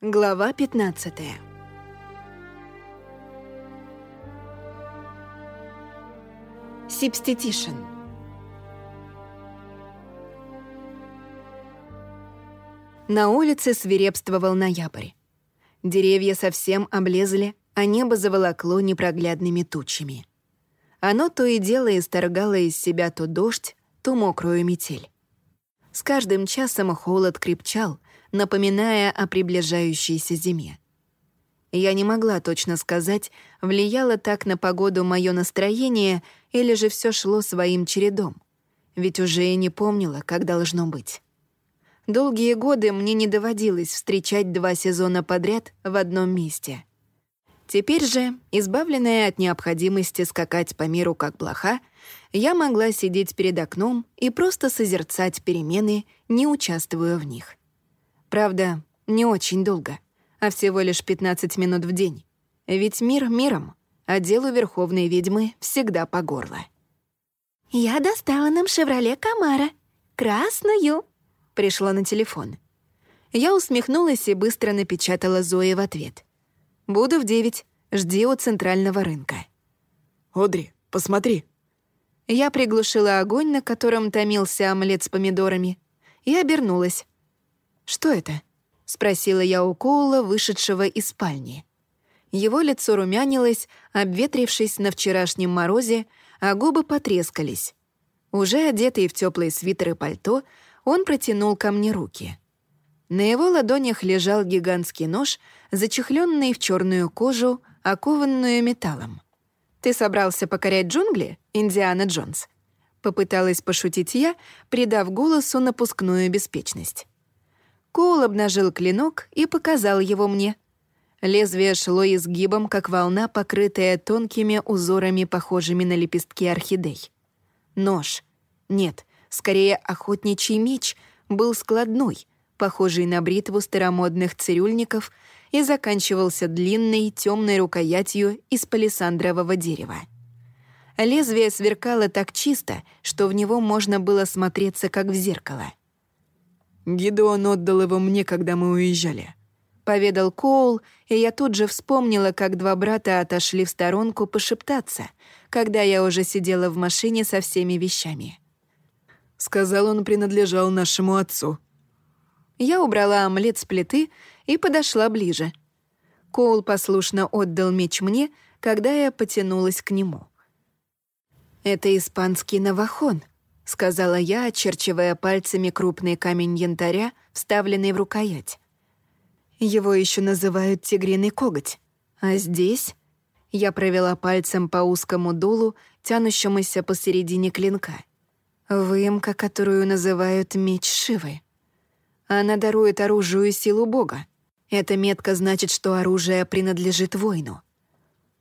Глава 15 Сибститишн На улице свирепствовал ноябрь. Деревья совсем облезли, а небо заволокло непроглядными тучами. Оно то и дело исторгало из себя то дождь, то мокрую метель. С каждым часом холод крепчал, напоминая о приближающейся зиме. Я не могла точно сказать, влияло так на погоду мое настроение или же все шло своим чередом, ведь уже и не помнила, как должно быть. Долгие годы мне не доводилось встречать два сезона подряд в одном месте. Теперь же, избавленная от необходимости скакать по миру как блоха, я могла сидеть перед окном и просто созерцать перемены, не участвуя в них. Правда, не очень долго, а всего лишь 15 минут в день. Ведь мир миром, а делу верховной ведьмы всегда по горло. «Я достала нам «Шевроле Камара». Красную!» Пришло на телефон. Я усмехнулась и быстро напечатала Зое в ответ. «Буду в девять. Жди у центрального рынка». «Одри, посмотри». Я приглушила огонь, на котором томился омлет с помидорами, и обернулась. «Что это?» — спросила я у Коула, вышедшего из спальни. Его лицо румянилось, обветрившись на вчерашнем морозе, а губы потрескались. Уже одетый в теплые свитер и пальто, он протянул ко мне руки. На его ладонях лежал гигантский нож, зачехленный в черную кожу, окованную металлом. «Ты собрался покорять джунгли, Индиана Джонс?» Попыталась пошутить я, придав голосу напускную беспечность. Коул обнажил клинок и показал его мне. Лезвие шло изгибом, как волна, покрытая тонкими узорами, похожими на лепестки орхидей. Нож. Нет, скорее охотничий меч был складной — похожий на бритву старомодных цирюльников, и заканчивался длинной темной рукоятью из палисандрового дерева. Лезвие сверкало так чисто, что в него можно было смотреться, как в зеркало. «Гидеон отдал его мне, когда мы уезжали», — поведал Коул, и я тут же вспомнила, как два брата отошли в сторонку пошептаться, когда я уже сидела в машине со всеми вещами. Сказал, он принадлежал нашему отцу. Я убрала омлет с плиты и подошла ближе. Коул послушно отдал меч мне, когда я потянулась к нему. «Это испанский навахон», — сказала я, очерчивая пальцами крупный камень янтаря, вставленный в рукоять. Его еще называют тигриный коготь. А здесь я провела пальцем по узкому дулу, тянущемуся посередине клинка. Выемка, которую называют меч Шивы. Она дарует оружию силу Бога. Эта метка значит, что оружие принадлежит воину.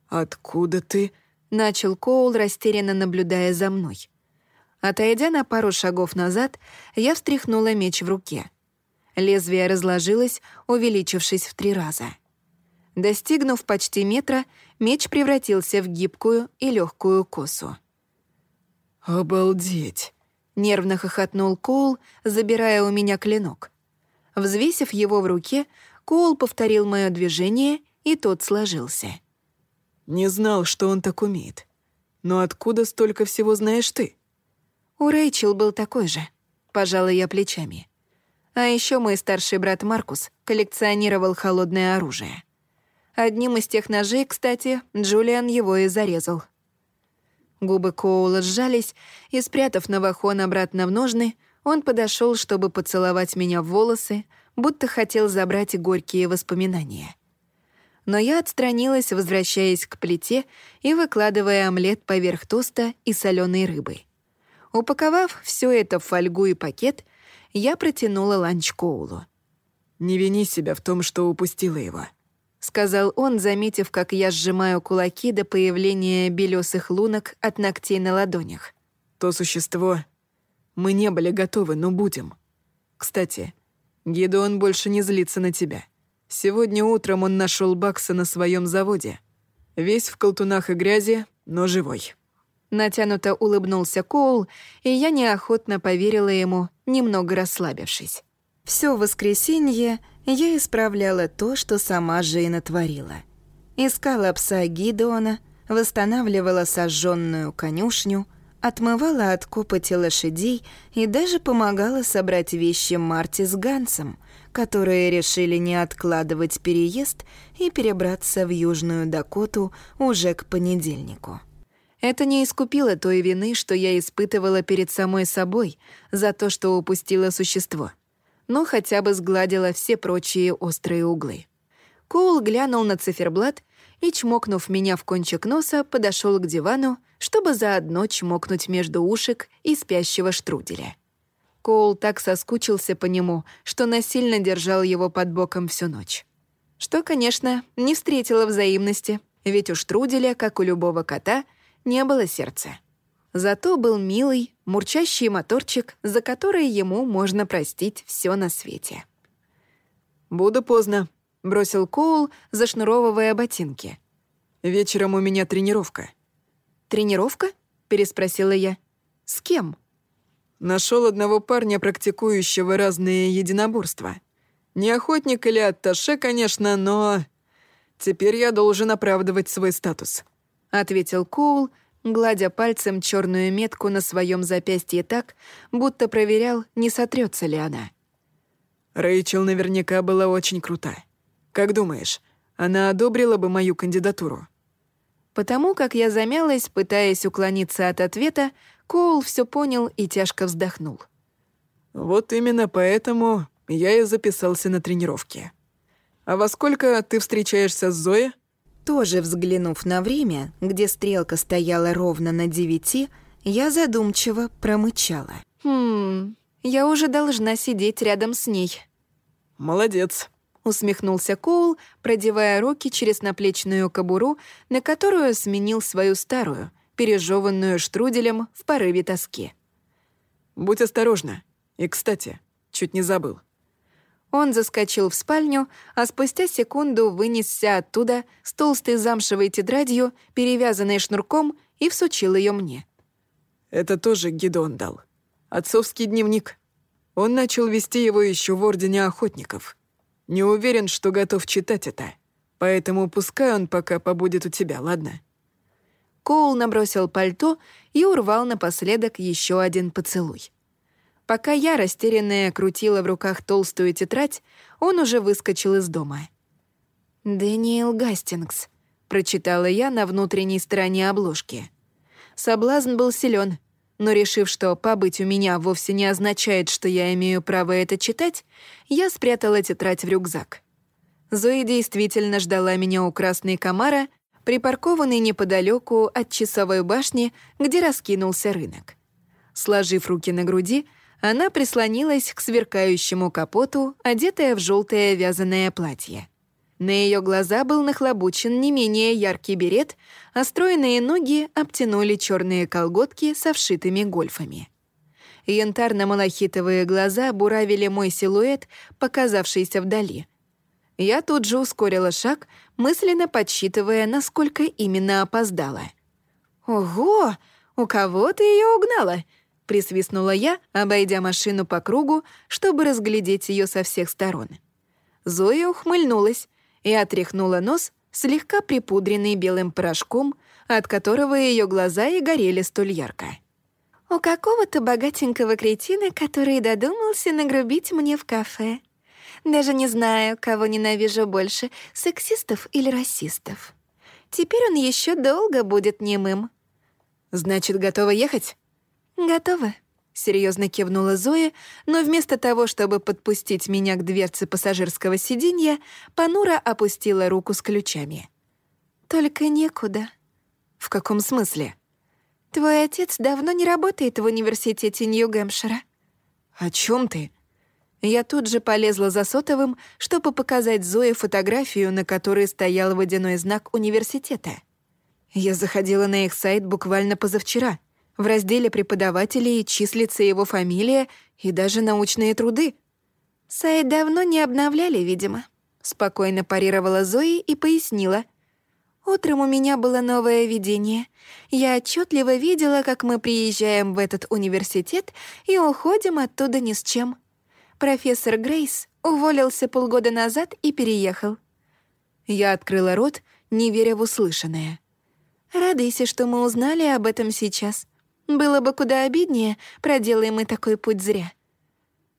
«Откуда ты?» — начал Коул, растерянно наблюдая за мной. Отойдя на пару шагов назад, я встряхнула меч в руке. Лезвие разложилось, увеличившись в три раза. Достигнув почти метра, меч превратился в гибкую и легкую косу. «Обалдеть!» — нервно хохотнул Коул, забирая у меня клинок. Взвесив его в руке, Коул повторил мое движение, и тот сложился. «Не знал, что он так умеет. Но откуда столько всего знаешь ты?» «У Рэйчел был такой же», — пожала я плечами. А еще мой старший брат Маркус коллекционировал холодное оружие. Одним из тех ножей, кстати, Джулиан его и зарезал. Губы Коула сжались, и, спрятав Навахон обратно в ножны, он подошел, чтобы поцеловать меня в волосы, будто хотел забрать горькие воспоминания. Но я отстранилась, возвращаясь к плите и выкладывая омлет поверх тоста и соленой рыбы. Упаковав все это в фольгу и пакет, я протянула ланч Коулу. «Не вини себя в том, что упустила его», — сказал он, заметив, как я сжимаю кулаки до появления белесых лунок от ногтей на ладонях. «То существо мы не были готовы, но будем. Кстати, Гидеон больше не злится на тебя. Сегодня утром он нашел Бакса на своем заводе. Весь в колтунах и грязи, но живой». Натянуто улыбнулся Коул, и я неохотно поверила ему, немного расслабившись. Все воскресенье я исправляла то, что сама же и натворила. Искала пса Гидеона, восстанавливала сожженную конюшню, отмывала от копоти лошадей и даже помогала собрать вещи Марти с Гансом, которые решили не откладывать переезд и перебраться в Южную Дакоту уже к понедельнику. Это не искупило той вины, что я испытывала перед самой собой за то, что упустила существо, но хотя бы сгладила все прочие острые углы. Коул глянул на циферблат и, чмокнув меня в кончик носа, подошел к дивану, чтобы заодно чмокнуть между ушек и спящего штруделя. Коул так соскучился по нему, что насильно держал его под боком всю ночь. Что, конечно, не встретило взаимности, ведь у штруделя, как у любого кота — не было сердца. Зато был милый, мурчащий моторчик, за который ему можно простить все на свете. «Буду поздно», — бросил Коул, зашнуровывая ботинки. «Вечером у меня тренировка». «Тренировка?» — переспросила я. «С кем?» Нашел одного парня, практикующего разные единоборства. Не охотник или атташе, конечно, но... Теперь я должен оправдывать свой статус. — ответил Коул, гладя пальцем черную метку на своем запястье так, будто проверял, не сотрется ли она. Рэйчел наверняка была очень крута. Как думаешь, она одобрила бы мою кандидатуру? Потому как я замялась, пытаясь уклониться от ответа, Коул все понял и тяжко вздохнул. Вот именно поэтому я и записался на тренировки. А во сколько ты встречаешься с Зоей? Тоже взглянув на время, где стрелка стояла ровно на девяти, я задумчиво промычала. «Хм, я уже должна сидеть рядом с ней». «Молодец», — усмехнулся Коул, продевая руки через наплечную кобуру, на которую сменил свою старую, пережеванную штруделем в порыве тоски. «Будь осторожна. И, кстати, чуть не забыл. Он заскочил в спальню, а спустя секунду вынесся оттуда с толстой замшевой тетрадью, перевязанной шнурком, и всучил ее мне. «Это тоже Гидон дал. Отцовский дневник. Он начал вести его еще в Ордене Охотников. Не уверен, что готов читать это, поэтому пускай он пока побудет у тебя, ладно?» Коул набросил пальто и урвал напоследок еще один поцелуй. Пока я, растерянная, крутила в руках толстую тетрадь, он уже выскочил из дома. «Дэниел Гастингс», — прочитала я на внутренней стороне обложки. Соблазн был силен, но решив, что побыть у меня вовсе не означает, что я имею право это читать, я спрятала тетрадь в рюкзак. Зои действительно ждала меня у Красной Комара, припаркованной неподалеку от часовой башни, где раскинулся рынок. Сложив руки на груди, она прислонилась к сверкающему капоту, одетая в желтое вязаное платье. На ее глаза был нахлобучен не менее яркий берет, а стройные ноги обтянули черные колготки со вшитыми гольфами. Янтарно-малахитовые глаза буравили мой силуэт, показавшийся вдали. Я тут же ускорила шаг, мысленно подсчитывая, насколько именно опоздала. «Ого! У кого ты ее угнала?» Присвистнула я, обойдя машину по кругу, чтобы разглядеть ее со всех сторон. Зоя ухмыльнулась и отряхнула нос, слегка припудренный белым порошком, от которого ее глаза и горели столь ярко. «У какого-то богатенького кретина, который додумался нагрубить мне в кафе. Даже не знаю, кого ненавижу больше, сексистов или расистов. Теперь он еще долго будет немым». «Значит, готова ехать?» «Готово», — серьезно кивнула Зоя, но вместо того, чтобы подпустить меня к дверце пассажирского сиденья, Панура опустила руку с ключами. «Только некуда». «В каком смысле?» «Твой отец давно не работает в университете Нью-Гэмпшира». «О чем ты?» Я тут же полезла за сотовым, чтобы показать Зое фотографию, на которой стоял водяной знак университета. Я заходила на их сайт буквально позавчера — в разделе преподавателей числится его фамилия и даже научные труды. Сайт давно не обновляли, видимо. Спокойно парировала Зои и пояснила. Утром у меня было новое видение. Я отчетливо видела, как мы приезжаем в этот университет и уходим оттуда ни с чем. Профессор Грейс Уволился полгода назад и переехал. Я открыла рот, не веря в услышанное. Радуйся, что мы узнали об этом сейчас. Было бы куда обиднее, проделаем мы такой путь зря.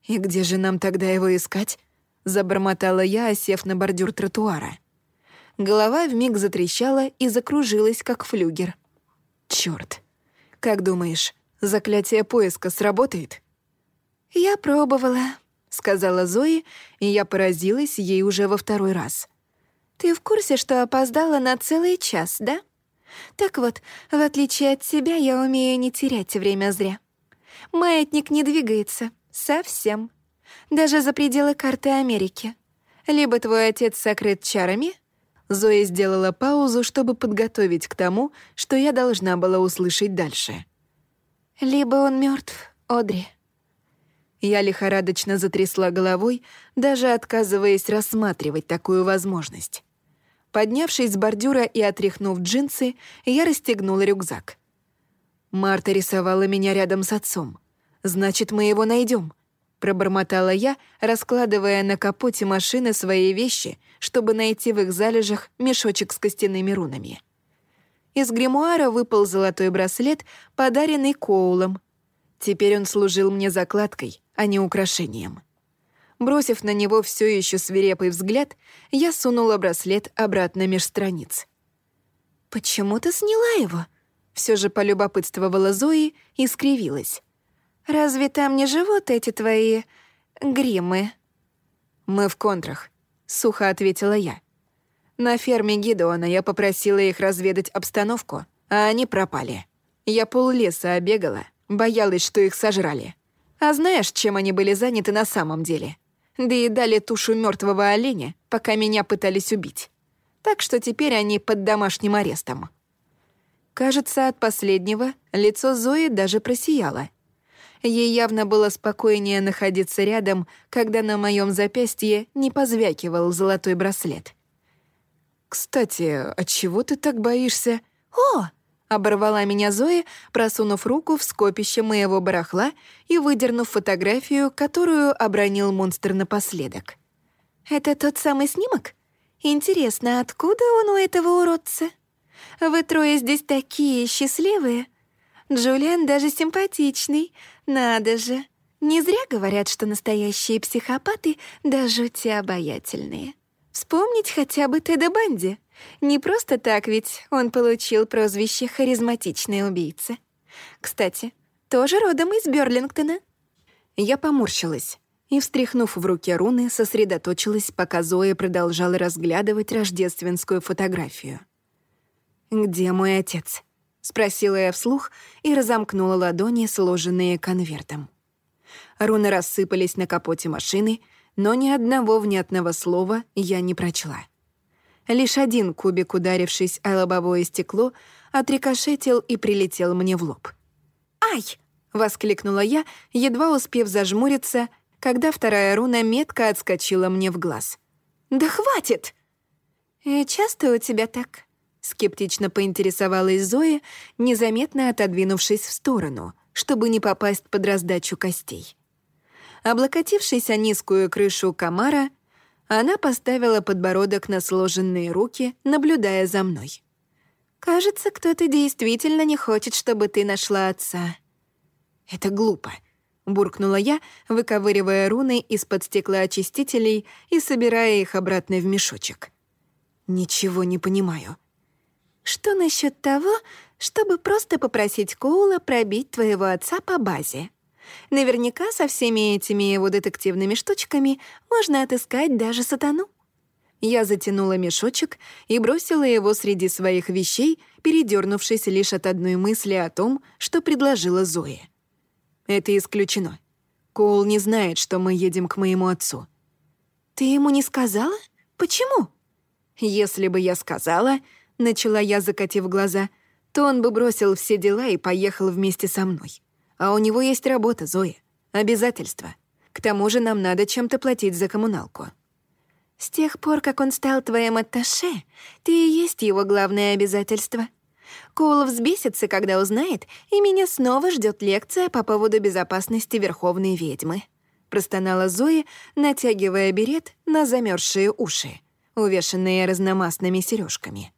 «И где же нам тогда его искать?» — забормотала я, осев на бордюр тротуара. Голова вмиг затрещала и закружилась, как флюгер. Чёрт. Как думаешь, заклятие поиска сработает?» «Я пробовала», — сказала Зои, и я поразилась ей уже во второй раз. «Ты в курсе, что опоздала на целый час, да? Так вот, в отличие от тебя, я умею не терять время зря. Маятник не двигается, совсем. Даже за пределы карты Америки. Либо твой отец сокрыт чарами, Зоя сделала паузу, чтобы подготовить к тому, что я должна была услышать дальше. «Либо он мертв, Одри». Я лихорадочно затрясла головой, даже отказываясь рассматривать такую возможность. Поднявшись с бордюра и отряхнув джинсы, я расстегнула рюкзак. Марта рисовала меня рядом с отцом. Значит, мы его найдем. Пробормотала я, раскладывая на капоте машины свои вещи, чтобы найти в их залежах мешочек с костяными рунами. Из гримуара выпал золотой браслет, подаренный Коулом. Теперь он служил мне закладкой, а не украшением. Бросив на него все еще свирепый взгляд, я сунула браслет обратно меж страниц. «Почему ты сняла его?» Все же полюбопытствовала Зои и скривилась. «Разве там не живут эти твои... гримы?» «Мы в контрах», — сухо ответила я. На ферме Гидеона я попросила их разведать обстановку, а они пропали. Я поллеса обегала, боялась, что их сожрали. А знаешь, чем они были заняты на самом деле? Да и дали тушу мертвого оленя, пока меня пытались убить. Так что теперь они под домашним арестом. Кажется, от последнего лицо Зои даже просияло. Ей явно было спокойнее находиться рядом, когда на моем запястье не позвякивал золотой браслет. «Кстати, от чего ты так боишься?» «О!» Оборвала меня Зоя, просунув руку в скопище моего барахла и выдернув фотографию, которую обронил монстр напоследок. «Это тот самый снимок? Интересно, откуда он у этого уродца? Вы трое здесь такие счастливые. Джулиан даже симпатичный, надо же. Не зря говорят, что настоящие психопаты до жути обаятельные. Вспомнить хотя бы Теда Банди». Не просто так ведь он получил прозвище «харизматичный убийца». Кстати, тоже родом из Берлингтона. Я поморщилась и, встряхнув в руке руны, сосредоточилась, пока Зоя продолжала разглядывать рождественскую фотографию. «Где мой отец?» — спросила я вслух и разомкнула ладони, сложенные конвертом. Руны рассыпались на капоте машины, но ни одного внятного слова я не прочла. Лишь один кубик, ударившись о лобовое стекло, отрикошетил и прилетел мне в лоб. «Ай!» — воскликнула я, едва успев зажмуриться, когда вторая руна метко отскочила мне в глаз. «Да хватит!» «И часто у тебя так?» — скептично поинтересовалась Зоя, незаметно отодвинувшись в сторону, чтобы не попасть под раздачу костей. Облокотившись о низкую крышу комара, она поставила подбородок на сложенные руки, наблюдая за мной. «Кажется, кто-то действительно не хочет, чтобы ты нашла отца». «Это глупо», — буркнула я, выковыривая руны из-под стеклоочистителей и собирая их обратно в мешочек. «Ничего не понимаю». «Что насчет того, чтобы просто попросить Коула пробить твоего отца по базе?» Наверняка со всеми этими его детективными штучками можно отыскать даже сатану. Я затянула мешочек и бросила его среди своих вещей, передернувшись лишь от одной мысли о том, что предложила Зоя. Это исключено. Коул не знает, что мы едем к моему отцу. «Ты ему не сказала? Почему?» «Если бы я сказала», — начала я, закатив глаза, то он бы бросил все дела и поехал вместе со мной. А у него есть работа, Зоя. Обязательства. К тому же нам надо чем-то платить за коммуналку. С тех пор, как он стал твоим атташе, ты и есть его главное обязательство. Коул взбесится, когда узнает, и меня снова ждет лекция по поводу безопасности Верховной Ведьмы. — простонала Зои, натягивая берет на замерзшие уши, увешанные разномастными сережками.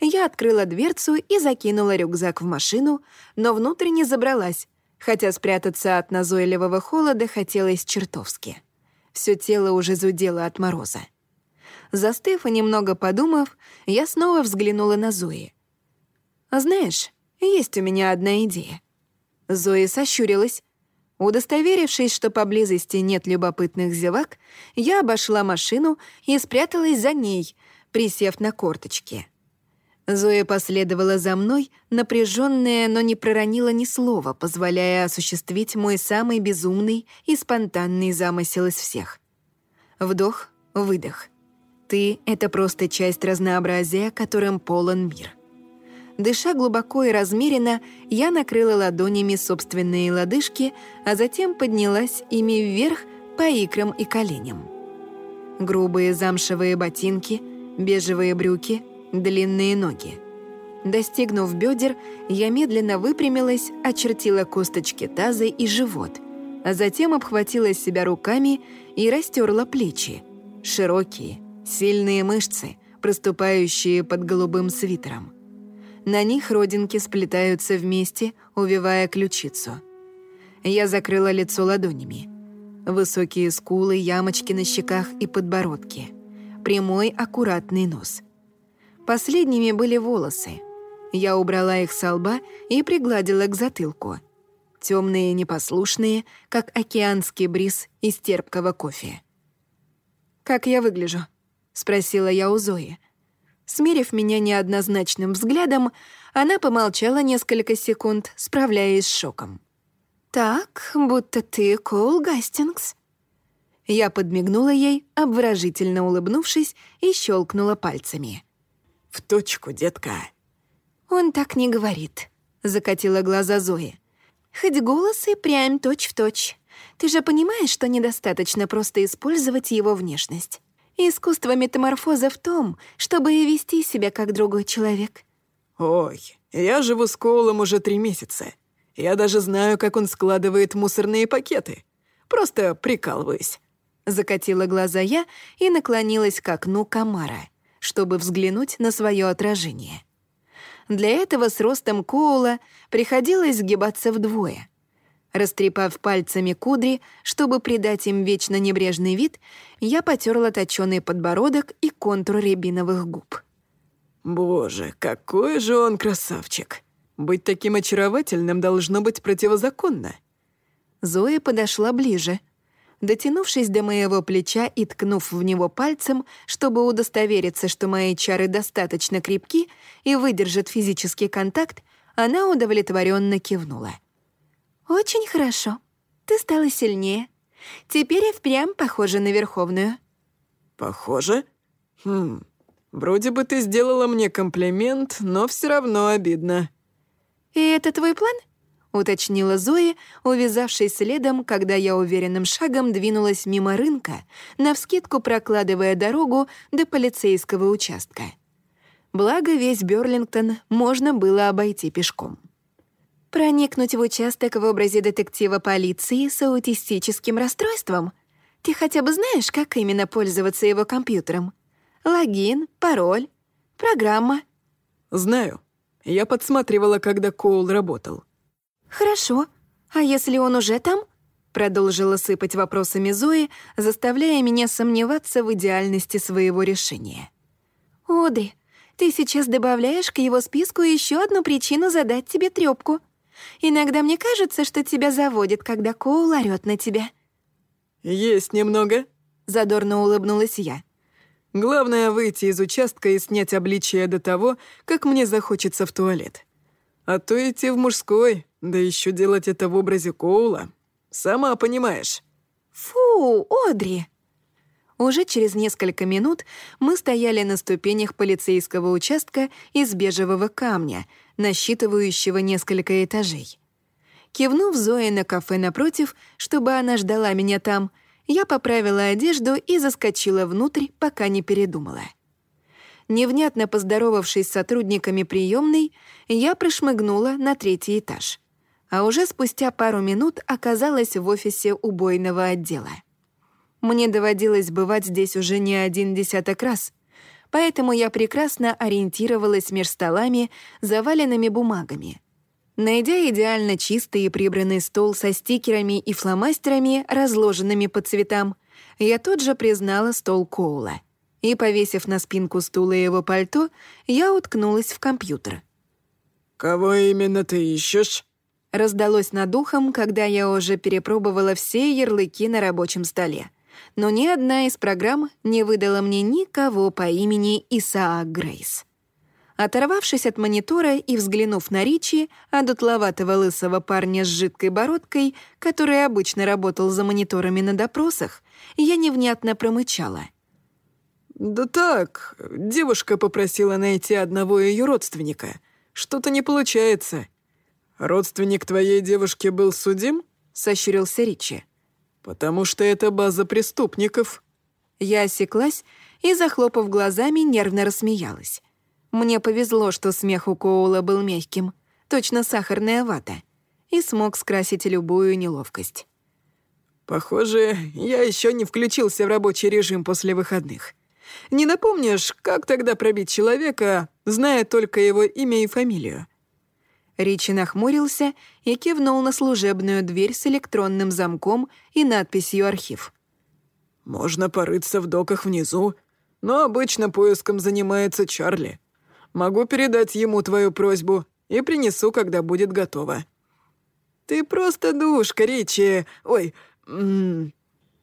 Я открыла дверцу и закинула рюкзак в машину, но внутрь не забралась, хотя спрятаться от назойливого холода хотелось чертовски. Все тело уже зудело от мороза. Застыв и немного подумав, я снова взглянула на Зои. «А знаешь, есть у меня одна идея». Зои сощурилась, Удостоверившись, что поблизости нет любопытных зевак, я обошла машину и спряталась за ней, присев на корточки. Зоя последовала за мной, напряженная, но не проронила ни слова, позволяя осуществить мой самый безумный и спонтанный замысел из всех. Вдох, выдох. Ты — это просто часть разнообразия, которым полон мир. Дыша глубоко и размеренно, я накрыла ладонями собственные лодыжки, а затем поднялась ими вверх по икрам и коленям. Грубые замшевые ботинки, бежевые брюки, длинные ноги. Достигнув бедер, я медленно выпрямилась, очертила косточки таза и живот, а затем обхватила себя руками и растерла плечи. Широкие, сильные мышцы, проступающие под голубым свитером. На них родинки сплетаются вместе, увивая ключицу. Я закрыла лицо ладонями. Высокие скулы, ямочки на щеках и подбородке. Прямой, аккуратный нос. Последними были волосы. Я убрала их со лба и пригладила к затылку. Темные и непослушные, как океанский бриз из терпкого кофе. «Как я выгляжу?» — спросила я у Зои. Смерив меня неоднозначным взглядом, она помолчала несколько секунд, справляясь с шоком. «Так, будто ты Коул Гастингс». Я подмигнула ей, обворожительно улыбнувшись, и щелкнула пальцами. «В точку, детка». «Он так не говорит», — закатила глаза Зои. «Хоть голос и прям точь-в-точь. Ты же понимаешь, что недостаточно просто использовать его внешность. Искусство метаморфоза в том, чтобы и вести себя как другой человек. Ой, я живу с Коулом уже три месяца. Я даже знаю, как он складывает мусорные пакеты. Просто прикалываюсь. Закатила глаза я и наклонилась к окну комара, чтобы взглянуть на свое отражение. Для этого с ростом Коула приходилось сгибаться вдвое — Растрепав пальцами кудри, чтобы придать им вечно небрежный вид, я потерла точёный подбородок и контур рябиновых губ. «Боже, какой же он красавчик! Быть таким очаровательным должно быть противозаконно!» Зоя подошла ближе. Дотянувшись до моего плеча и ткнув в него пальцем, чтобы удостовериться, что мои чары достаточно крепки и выдержат физический контакт, она удовлетворенно кивнула. «Очень хорошо. Ты стала сильнее. Теперь я впрямь похожа на Верховную». «Похоже? Хм, вроде бы ты сделала мне комплимент, но все равно обидно». «И это твой план?» — уточнила Зоя, увязавшись следом, когда я уверенным шагом двинулась мимо рынка, навскидку прокладывая дорогу до полицейского участка. Благо, весь Бёрлингтон можно было обойти пешком. Проникнуть в участок в образе детектива полиции с аутистическим расстройством? Ты хотя бы знаешь, как именно пользоваться его компьютером? Логин, пароль, программа? Знаю. Я подсматривала, когда Коул работал. Хорошо. А если он уже там? Продолжила сыпать вопросами Зои, заставляя меня сомневаться в идеальности своего решения. «Одри, ты сейчас добавляешь к его списку еще одну причину задать тебе трёпку. Иногда мне кажется, что тебя заводит, когда Коул орёт на тебя». «Есть немного», — задорно улыбнулась я. «Главное — выйти из участка и снять обличие до того, как мне захочется в туалет. А то идти в мужской, да еще делать это в образе Коула. Сама понимаешь». «Фу, Одри!» Уже через несколько минут мы стояли на ступенях полицейского участка из бежевого камня, насчитывающего несколько этажей. Кивнув Зое на кафе напротив, чтобы она ждала меня там, я поправила одежду и заскочила внутрь, пока не передумала. Невнятно поздоровавшись с сотрудниками приемной, я прошмыгнула на третий этаж. А уже спустя пару минут оказалась в офисе убойного отдела. Мне доводилось бывать здесь уже не один десяток раз, поэтому я прекрасно ориентировалась между столами, заваленными бумагами. Найдя идеально чистый и прибранный стол со стикерами и фломастерами, разложенными по цветам, я тут же признала стол Коула. И, повесив на спинку стула его пальто, я уткнулась в компьютер. «Кого именно ты ищешь?» Раздалось над ухом, когда я уже перепробовала все ярлыки на рабочем столе. Но ни одна из программ не выдала мне никого по имени Исаак Грейс. Оторвавшись от монитора и взглянув на Ричи, а дутловатого лысого парня с жидкой бородкой, который обычно работал за мониторами на допросах, я невнятно промычала. «Да так, девушка попросила найти одного ее родственника. Что-то не получается. Родственник твоей девушки был судим?» — сощурился Ричи. «Потому что это база преступников». Я осеклась и, захлопав глазами, нервно рассмеялась. Мне повезло, что смех у Коула был мягким, точно сахарная вата, и смог скрасить любую неловкость. «Похоже, я еще не включился в рабочий режим после выходных. Не напомнишь, как тогда пробить человека, зная только его имя и фамилию?» Ричи нахмурился и кивнул на служебную дверь с электронным замком и надписью «Архив». «Можно порыться в доках внизу, но обычно поиском занимается Чарли. Могу передать ему твою просьбу и принесу, когда будет готово». «Ты просто душка, Ричи. Ой, м -м,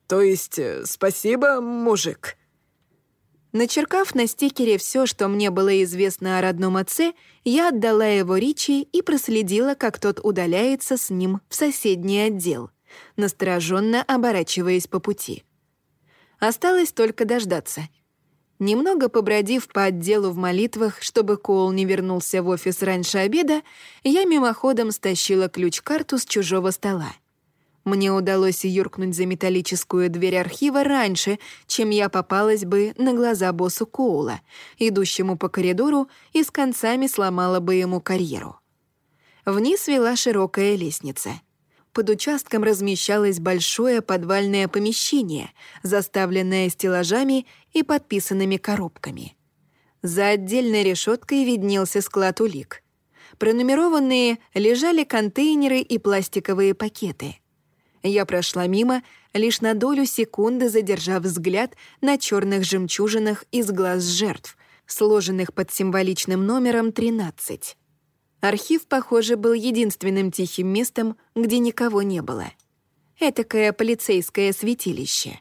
то есть э, спасибо, мужик». Начеркав на стикере все, что мне было известно о родном отце, я отдала его Ричи и проследила, как тот удаляется с ним в соседний отдел, настороженно оборачиваясь по пути. Осталось только дождаться — Немного побродив по отделу в молитвах, чтобы Коул не вернулся в офис раньше обеда, я мимоходом стащила ключ-карту с чужого стола. Мне удалось юркнуть за металлическую дверь архива раньше, чем я попалась бы на глаза боссу Коула, идущему по коридору и с концами сломала бы ему карьеру. Вниз вела широкая лестница — под участком размещалось большое подвальное помещение, заставленное стеллажами и подписанными коробками. За отдельной решеткой виднелся склад улик. Пронумерованные лежали контейнеры и пластиковые пакеты. Я прошла мимо, лишь на долю секунды задержав взгляд на черных жемчужинах из глаз жертв, сложенных под символичным номером 13. Архив, похоже, был единственным тихим местом, где никого не было. Этакое полицейское святилище.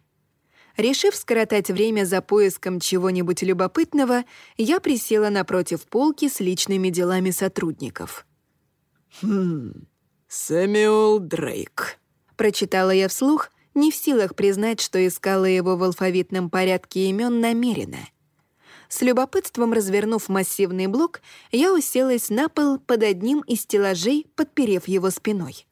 Решив скоротать время за поиском чего-нибудь любопытного, я присела напротив полки с личными делами сотрудников. «Хм... Сэмюэл Дрейк», — прочитала я вслух, не в силах признать, что искала его в алфавитном порядке имен намеренно — с любопытством развернув массивный блок, я уселась на пол под одним из стеллажей, подперев его спиной.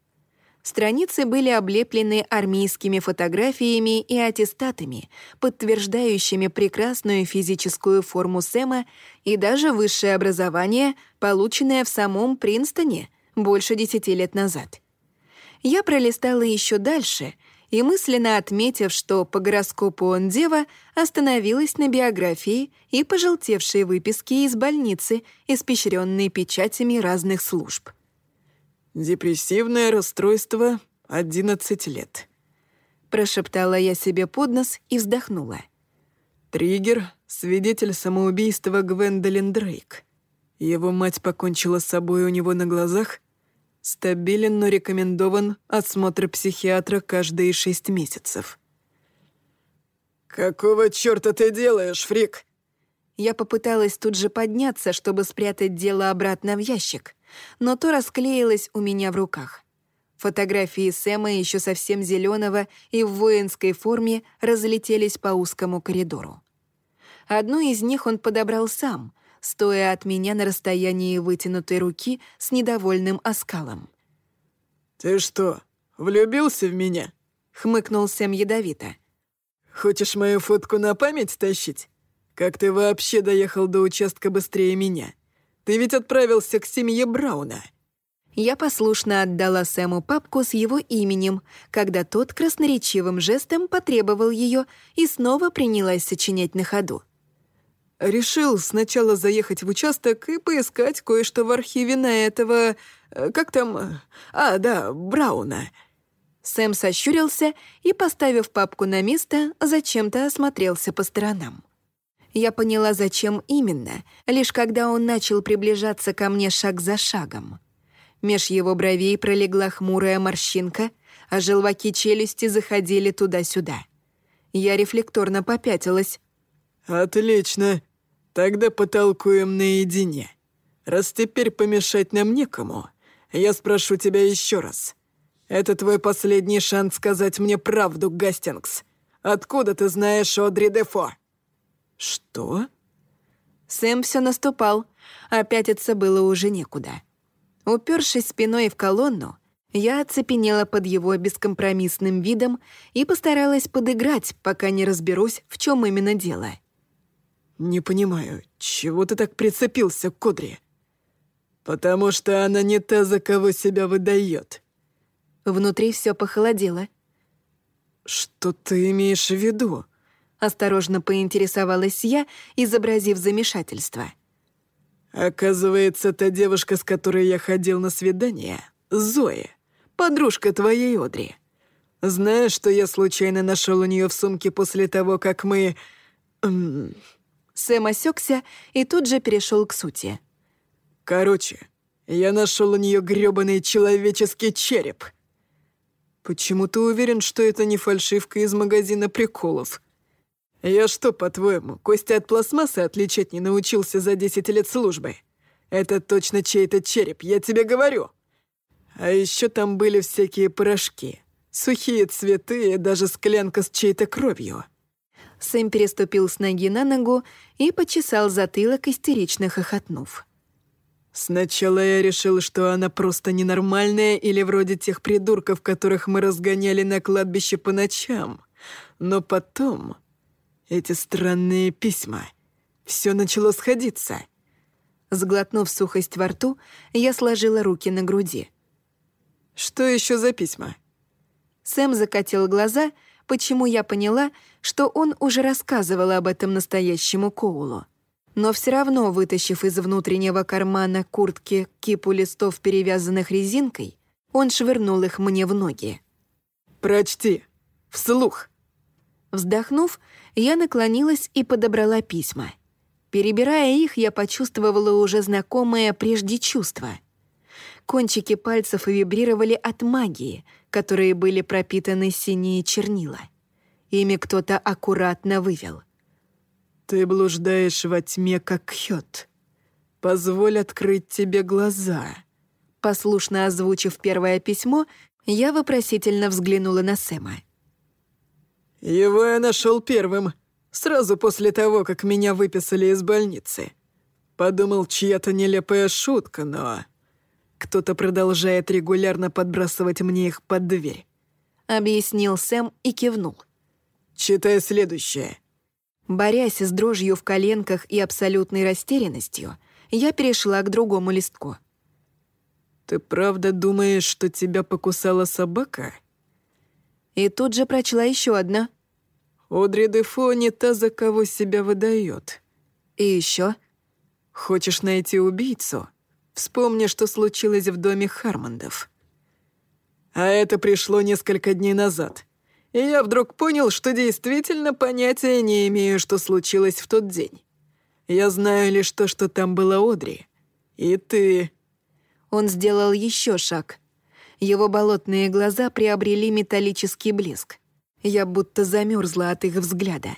Страницы были облеплены армейскими фотографиями и аттестатами, подтверждающими прекрасную физическую форму Сэма и даже высшее образование, полученное в самом Принстоне больше десяти лет назад. Я пролистала еще дальше — и мысленно отметив, что по гороскопу он дева, остановилась на биографии и пожелтевшей выписке из больницы, испещренной печатями разных служб. «Депрессивное расстройство, 11 лет», — прошептала я себе под нос и вздохнула. «Триггер — свидетель самоубийства Гвендолин Дрейк. Его мать покончила с собой у него на глазах — Стабилен, но рекомендован осмотр психиатра каждые шесть месяцев. «Какого чёрта ты делаешь, Фрик?» Я попыталась тут же подняться, чтобы спрятать дело обратно в ящик, но то расклеилось у меня в руках. Фотографии Сэма, еще совсем зеленого и в воинской форме, разлетелись по узкому коридору. Одну из них он подобрал сам, стоя от меня на расстоянии вытянутой руки с недовольным оскалом. «Ты что, влюбился в меня?» — хмыкнул Сэм ядовито. «Хочешь мою фотку на память тащить? Как ты вообще доехал до участка быстрее меня? Ты ведь отправился к семье Брауна». Я послушно отдала Сэму папку с его именем, когда тот красноречивым жестом потребовал ее и снова принялась сочинять на ходу. Решил сначала заехать в участок и поискать кое-что в архиве на этого... э, Как там... А, да, Брауна. Сэм сощурился и, поставив папку на место, зачем-то осмотрелся по сторонам. Я поняла, зачем именно, лишь когда он начал приближаться ко мне шаг за шагом. Меж его бровей пролегла хмурая морщинка, а желваки челюсти заходили туда-сюда. Я рефлекторно попятилась. Отлично. Тогда потолкуем наедине. Раз теперь помешать нам некому, я спрошу тебя еще раз. Это твой последний шанс сказать мне правду, Гастингс. Откуда ты знаешь Одри Дефо?» «Что?» Сэм все наступал, а пятиться было уже некуда. Упершись спиной в колонну, я оцепенела под его бескомпромиссным видом и постаралась подыграть, пока не разберусь, в чем именно дело. «Не понимаю, чего ты так прицепился к Кодри?» «Потому что она не та, за кого себя выдает», Внутри все похолодело. «Что ты имеешь в виду?» Осторожно поинтересовалась я, изобразив замешательство. «Оказывается, та девушка, с которой я ходил на свидание, Зоя, подружка твоей Одри. Знаешь, что я случайно нашел у нее в сумке после того, как мы...» эм... Сэм осекся и тут же перешел к сути. «Короче, я нашел у нее грёбаный человеческий череп». «Почему ты уверен, что это не фальшивка из магазина приколов?» «Я что, по-твоему, кости от пластмассы отличать не научился за 10 лет службы? Это точно чей-то череп, я тебе говорю!» А еще там были всякие порошки, сухие цветы и даже склянка с чьей-то кровью. Сэм переступил с ноги на ногу и почесал затылок, истерично хохотнув. Сначала я решил, что она просто ненормальная или вроде тех придурков, которых мы разгоняли на кладбище по ночам. Но потом... Эти странные письма. Все начало сходиться. Сглотнув сухость во рту, я сложила руки на груди. «Что еще за письма?» Сэм закатил глаза, почему я поняла, что он уже рассказывал об этом настоящему Коулу но все равно, вытащив из внутреннего кармана куртки кипу листов, перевязанных резинкой, он швырнул их мне в ноги. «Прочти! Вслух!» Вздохнув, я наклонилась и подобрала письма. Перебирая их, я почувствовала уже знакомое прежде чувство. Кончики пальцев вибрировали от магии, которые были пропитаны синие чернила. Ими кто-то аккуратно вывел — ты блуждаешь во тьме, как Хёд. Позволь открыть тебе глаза». Послушно озвучив первое письмо, я вопросительно взглянула на Сэма. «Его я нашел первым, сразу после того, как меня выписали из больницы. Подумал, чья-то нелепая шутка, но... Кто-то продолжает регулярно подбрасывать мне их под дверь». Объяснил Сэм и кивнул. «Читай следующее». Борясь с дрожью в коленках и абсолютной растерянностью, я перешла к другому листку. «Ты правда думаешь, что тебя покусала собака?» И тут же прочла еще одна. «Одри Дефо не та, за кого себя выдает. И еще. «Хочешь найти убийцу? Вспомни, что случилось в доме Хармондов». А это пришло несколько дней назад и я вдруг понял, что действительно понятия не имею, что случилось в тот день. Я знаю лишь то, что там была Одри. И ты...» Он сделал еще шаг. Его болотные глаза приобрели металлический блеск. Я будто замерзла от их взгляда.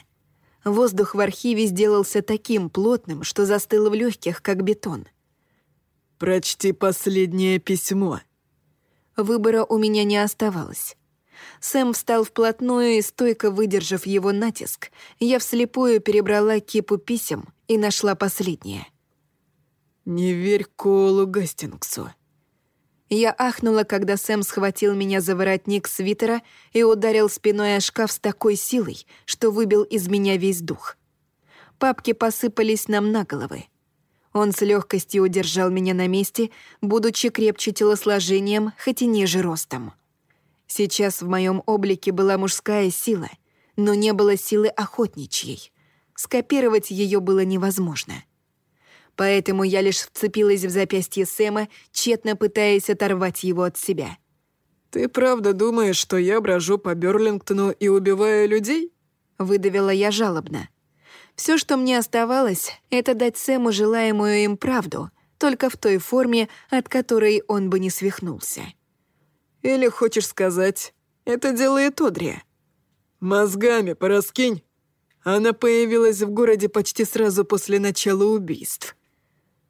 Воздух в архиве сделался таким плотным, что застыл в легких, как бетон. «Прочти последнее письмо». Выбора у меня не оставалось. Сэм встал вплотную и, стойко выдержав его натиск, я вслепую перебрала кипу писем и нашла последнее. «Не верь Коулу Гастингсу». Я ахнула, когда Сэм схватил меня за воротник свитера и ударил спиной о шкаф с такой силой, что выбил из меня весь дух. Папки посыпались нам на головы. Он с легкостью удержал меня на месте, будучи крепче телосложением, хоть и ниже ростом. Сейчас в моем облике была мужская сила, но не было силы охотничьей. Скопировать ее было невозможно. Поэтому я лишь вцепилась в запястье Сэма, тщетно пытаясь оторвать его от себя. «Ты правда думаешь, что я брожу по Берлингтону и убиваю людей?» Выдавила я жалобно. Все, что мне оставалось, это дать Сэму желаемую им правду, только в той форме, от которой он бы не свихнулся. «Или хочешь сказать, это делает Одри?» «Мозгами пораскинь!» Она появилась в городе почти сразу после начала убийств.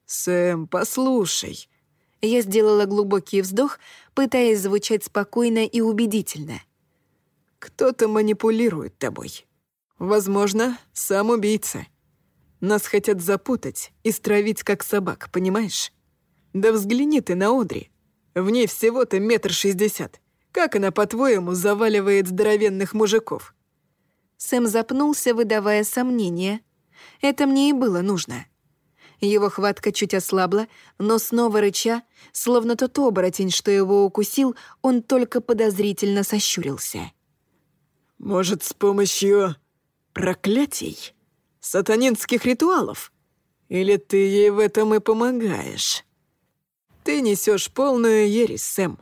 «Сэм, послушай». Я сделала глубокий вздох, пытаясь звучать спокойно и убедительно. «Кто-то манипулирует тобой. Возможно, сам убийца. Нас хотят запутать и стравить как собак, понимаешь? Да взгляни ты на Одри. В ней всего-то метр шестьдесят. Как она, по-твоему, заваливает здоровенных мужиков?» Сэм запнулся, выдавая сомнения. Это мне и было нужно. Его хватка чуть ослабла, но снова рыча, словно тот оборотень, что его укусил, он только подозрительно сощурился. «Может, с помощью проклятий? Сатанинских ритуалов? Или ты ей в этом и помогаешь? Ты несешь полную ересь, Сэм.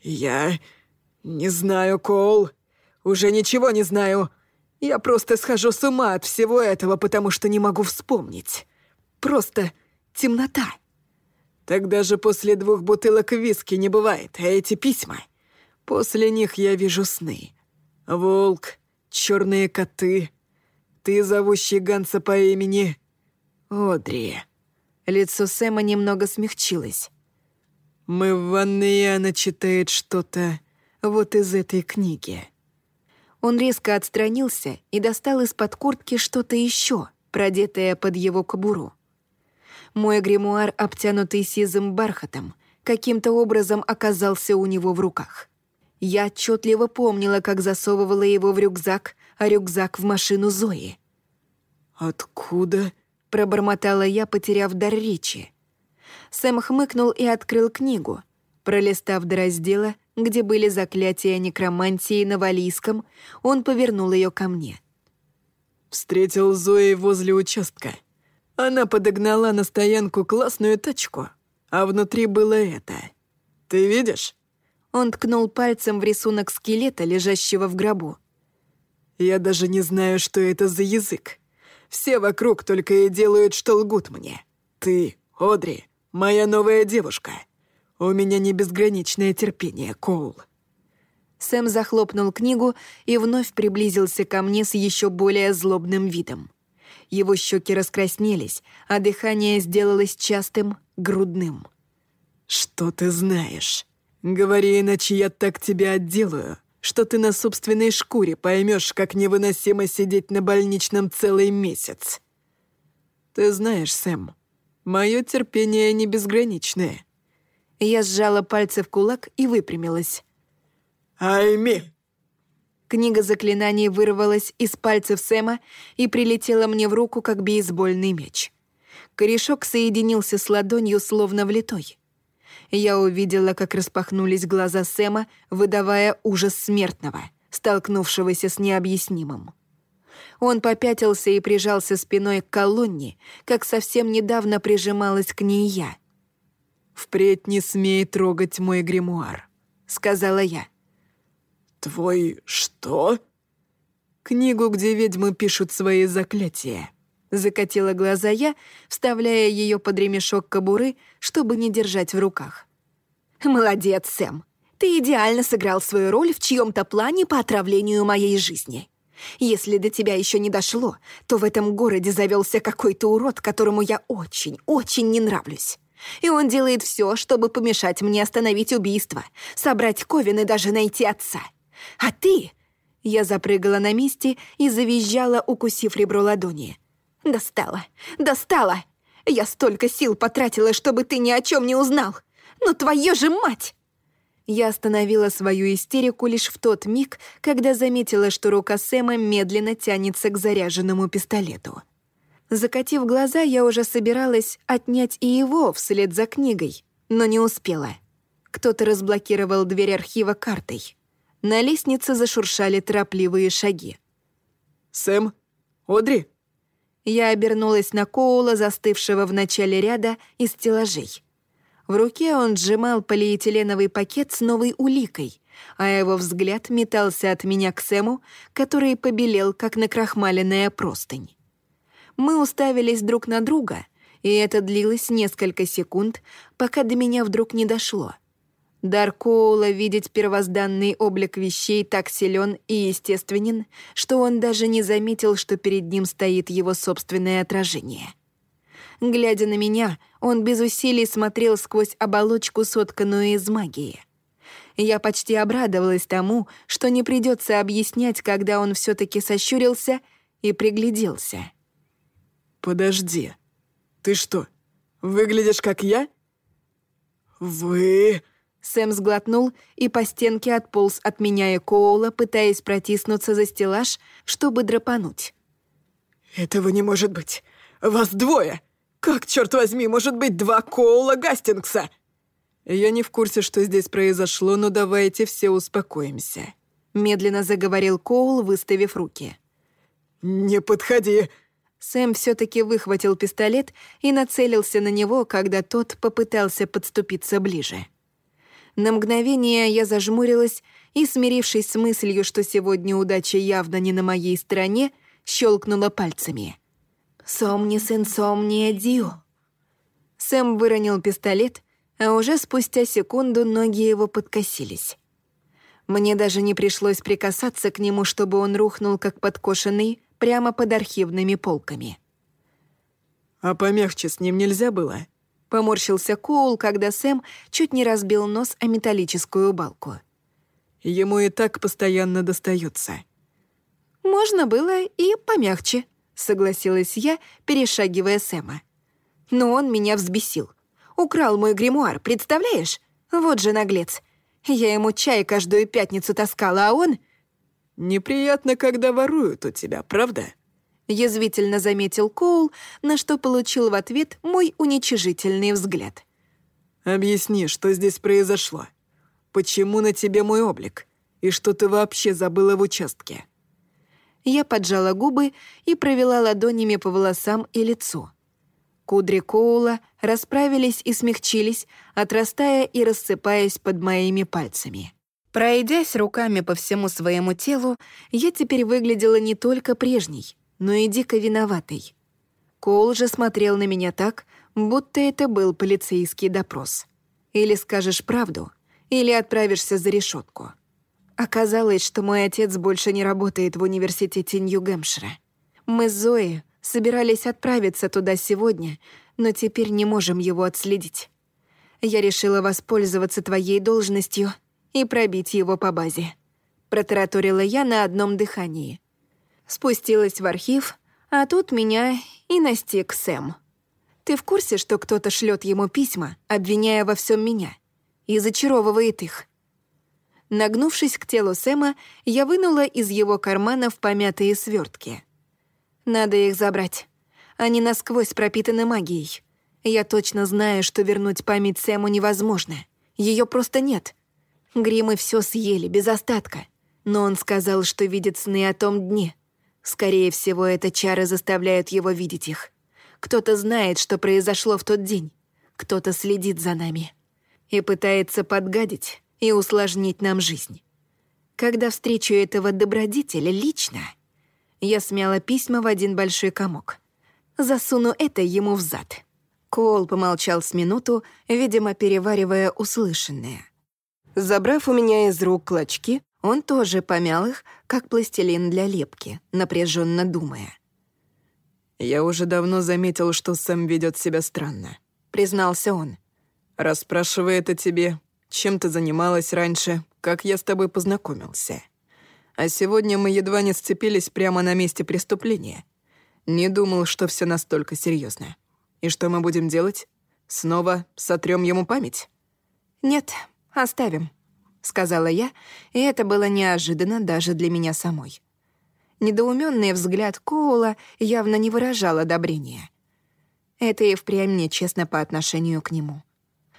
Я не знаю, Коул. Уже ничего не знаю. Я просто схожу с ума от всего этого, потому что не могу вспомнить. Просто темнота. Так даже после двух бутылок виски не бывает, а эти письма... После них я вижу сны. Волк, черные коты, ты, зовущий Ганса по имени Одри. Лицо Сэма немного смягчилось. Мы в ванной, она читает что-то вот из этой книги. Он резко отстранился и достал из-под куртки что-то еще, продетое под его кобуру. Мой гримуар, обтянутый сизым бархатом, каким-то образом оказался у него в руках. Я отчетливо помнила, как засовывала его в рюкзак, а рюкзак в машину Зои. «Откуда?» — пробормотала я, потеряв дар речи. Сэм хмыкнул и открыл книгу. Пролистав до раздела, где были заклятия некромантии на валийском, он повернул ее ко мне. «Встретил Зои возле участка. Она подогнала на стоянку классную тачку, а внутри было это. Ты видишь?» Он ткнул пальцем в рисунок скелета, лежащего в гробу. «Я даже не знаю, что это за язык. Все вокруг только и делают, что лгут мне. Ты, Одри, моя новая девушка. У меня не безграничное терпение, Коул». Сэм захлопнул книгу и вновь приблизился ко мне с еще более злобным видом. Его щеки раскраснелись, а дыхание сделалось частым, грудным. «Что ты знаешь? Говори, иначе я так тебя отделаю, что ты на собственной шкуре поймешь, как невыносимо сидеть на больничном целый месяц. Ты знаешь, Сэм, мое терпение не безграничное». Я сжала пальцы в кулак и выпрямилась. «Айми!» Книга заклинаний вырвалась из пальцев Сэма и прилетела мне в руку, как бейсбольный мяч. Корешок соединился с ладонью, словно влитой. Я увидела, как распахнулись глаза Сэма, выдавая ужас смертного, столкнувшегося с необъяснимым. Он попятился и прижался спиной к колонне, как совсем недавно прижималась к ней я. «Впредь не смей трогать мой гримуар», — сказала я. «Твой что?» «Книгу, где ведьмы пишут свои заклятия». Закатила глаза я, вставляя ее под ремешок кобуры, чтобы не держать в руках. «Молодец, Сэм. Ты идеально сыграл свою роль в чьем-то плане по отравлению моей жизни. Если до тебя еще не дошло, то в этом городе завелся какой-то урод, которому я очень, очень не нравлюсь. И он делает все, чтобы помешать мне остановить убийство, собрать Ковен и даже найти отца. А ты...» Я запрыгала на месте и завизжала, укусив ребро ладони. «Достала! Достала! Я столько сил потратила, чтобы ты ни о чем не узнал! Но твою же мать!» Я остановила свою истерику лишь в тот миг, когда заметила, что рука Сэма медленно тянется к заряженному пистолету. Закатив глаза, я уже собиралась отнять и его вслед за книгой, но не успела. Кто-то разблокировал дверь архива картой. На лестнице зашуршали торопливые шаги. «Сэм? Одри?» Я обернулась на Коула, застывшего в начале ряда из стеллажей. В руке он сжимал полиэтиленовый пакет с новой уликой, а его взгляд метался от меня к Сэму, который побелел, как накрахмаленная простынь. Мы уставились друг на друга, и это длилось несколько секунд, пока до меня вдруг не дошло. Дар Коула видеть первозданный облик вещей так силен и естественен, что он даже не заметил, что перед ним стоит его собственное отражение. Глядя на меня, он без усилий смотрел сквозь оболочку, сотканную из магии. Я почти обрадовалась тому, что не придется объяснять, когда он все таки сощурился и пригляделся. «Подожди. Ты что, выглядишь как я?» «Вы...» Сэм сглотнул и по стенке отполз от меня и Коула, пытаясь протиснуться за стеллаж, чтобы драпануть. «Этого не может быть! Вас двое! Как, черт возьми, может быть два Коула Гастингса?» «Я не в курсе, что здесь произошло, но давайте все успокоимся», — медленно заговорил Коул, выставив руки. «Не подходи!» Сэм все таки выхватил пистолет и нацелился на него, когда тот попытался подступиться ближе. На мгновение я зажмурилась и, смирившись с мыслью, что сегодня удача явно не на моей стороне, щелкнула пальцами. «Сомнис инсомния дио». Сэм выронил пистолет, а уже спустя секунду ноги его подкосились. Мне даже не пришлось прикасаться к нему, чтобы он рухнул, как подкошенный, прямо под архивными полками. «А помягче с ним нельзя было?» Поморщился Коул, когда Сэм чуть не разбил нос о металлическую балку. «Ему и так постоянно достается. «Можно было и помягче», — согласилась я, перешагивая Сэма. Но он меня взбесил. Украл мой гримуар, представляешь? Вот же наглец. Я ему чай каждую пятницу таскала, а он... «Неприятно, когда воруют у тебя, правда?» Язвительно заметил Коул, на что получил в ответ мой уничижительный взгляд. «Объясни, что здесь произошло. Почему на тебе мой облик? И что ты вообще забыла в участке?» Я поджала губы и провела ладонями по волосам и лицу. Кудри Коула расправились и смягчились, отрастая и рассыпаясь под моими пальцами. Пройдясь руками по всему своему телу, я теперь выглядела не только прежней, но и дико виноватой. Коул же смотрел на меня так, будто это был полицейский допрос. Или скажешь правду, или отправишься за решетку. Оказалось, что мой отец больше не работает в университете Нью-Гэмпшира. Мы с Зоей Собирались отправиться туда сегодня, но теперь не можем его отследить. Я решила воспользоваться твоей должностью и пробить его по базе. Протараторила я на одном дыхании. Спустилась в архив, а тут меня и настиг Сэм. Ты в курсе, что кто-то шлет ему письма, обвиняя во всем меня, и зачаровывает их? Нагнувшись к телу Сэма, я вынула из его карманов помятые свертки. Надо их забрать. Они насквозь пропитаны магией. Я точно знаю, что вернуть память Сэму невозможно. Ее просто нет. Гримы все съели, без остатка. Но он сказал, что видит сны о том дне. Скорее всего, это чары заставляют его видеть их. Кто-то знает, что произошло в тот день. Кто-то следит за нами. И пытается подгадить и усложнить нам жизнь. Когда встречу этого добродетеля лично, я смяла письма в один большой комок. Засуну это ему в зад. Коул помолчал с минуту, видимо, переваривая услышанное. Забрав у меня из рук клочки, он тоже помял их, как пластилин для лепки, напряженно думая. «Я уже давно заметил, что Сэм ведет себя странно», — признался он. «Расспрашивает о тебе, чем ты занималась раньше, как я с тобой познакомился». А сегодня мы едва не сцепились прямо на месте преступления. Не думал, что все настолько серьезно. И что мы будем делать? Снова сотрем ему память? Нет, оставим, сказала я, и это было неожиданно даже для меня самой. Недоуменный взгляд Коула явно не выражал одобрения. Это и впрямь нечестно по отношению к нему.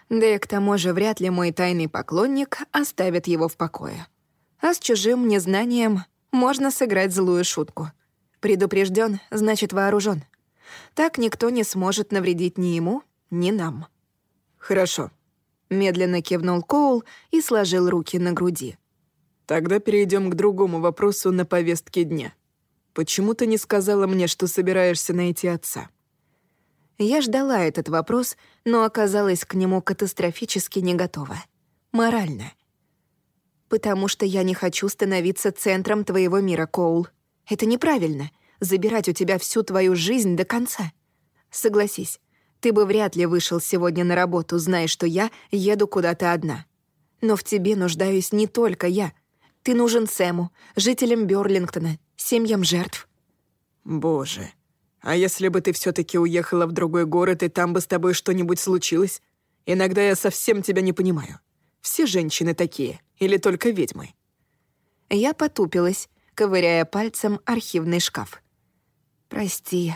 Да и к тому же вряд ли мой тайный поклонник оставит его в покое. А с чужим незнанием можно сыграть злую шутку. Предупрежден, значит вооружен. Так никто не сможет навредить ни ему, ни нам. «Хорошо», — медленно кивнул Коул и сложил руки на груди. «Тогда перейдем к другому вопросу на повестке дня. Почему ты не сказала мне, что собираешься найти отца?» Я ждала этот вопрос, но оказалась к нему катастрофически не готова. Морально. «Потому что я не хочу становиться центром твоего мира, Коул. Это неправильно — забирать у тебя всю твою жизнь до конца. Согласись, ты бы вряд ли вышел сегодня на работу, зная, что я еду куда-то одна. Но в тебе нуждаюсь не только я. Ты нужен Сэму, жителям Бёрлингтона, семьям жертв». «Боже», а если бы ты все таки уехала в другой город, и там бы с тобой что-нибудь случилось? Иногда я совсем тебя не понимаю. Все женщины такие, или только ведьмы?» Я потупилась, ковыряя пальцем архивный шкаф. «Прости».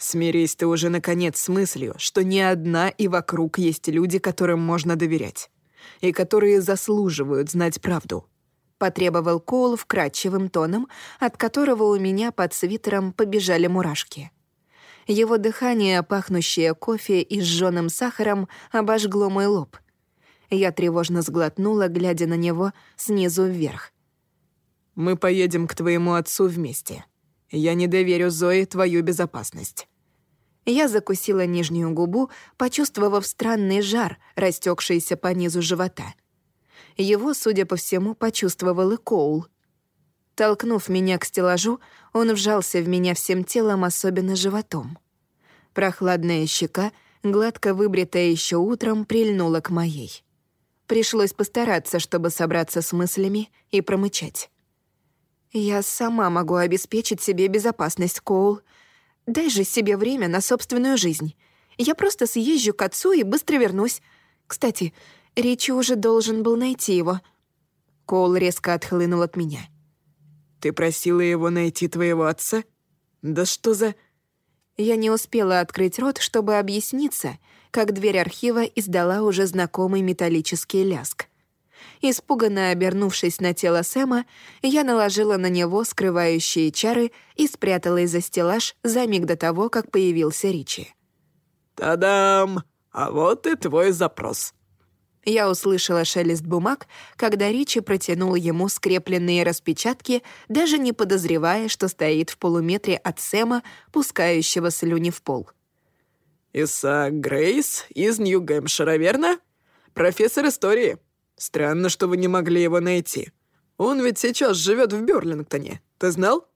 «Смирись ты уже, наконец, с мыслью, что не одна и вокруг есть люди, которым можно доверять, и которые заслуживают знать правду потребовал Коул вкрадчивым тоном, от которого у меня под свитером побежали мурашки. Его дыхание, пахнущее кофе и сжёным сахаром, обожгло мой лоб. Я тревожно сглотнула, глядя на него снизу вверх. «Мы поедем к твоему отцу вместе. Я не доверю Зое твою безопасность». Я закусила нижнюю губу, почувствовав странный жар, растекшийся по низу живота — его, судя по всему, почувствовал и Коул. Толкнув меня к стеллажу, он вжался в меня всем телом, особенно животом. Прохладная щека, гладко выбритая еще утром, прильнула к моей. Пришлось постараться, чтобы собраться с мыслями и промычать. «Я сама могу обеспечить себе безопасность, Коул. Дай же себе время на собственную жизнь. Я просто съезжу к отцу и быстро вернусь. Кстати, Ричи уже должен был найти его. Коул резко отхлынул от меня. «Ты просила его найти твоего отца? Да что за...» Я не успела открыть рот, чтобы объясниться, как дверь архива издала уже знакомый металлический ляск. Испуганно обернувшись на тело Сэма, я наложила на него скрывающие чары и спряталась за стеллаж за миг до того, как появился Ричи. «Та-дам! А вот и твой запрос», я услышала шелест бумаг, когда Ричи протянул ему скрепленные распечатки, даже не подозревая, что стоит в полуметре от Сэма, пускающего слюни в пол. «Исаак Грейс из Нью-Гэмпшира, верно? Профессор истории. Странно, что вы не могли его найти. Он ведь сейчас живет в Берлингтоне. Ты знал?»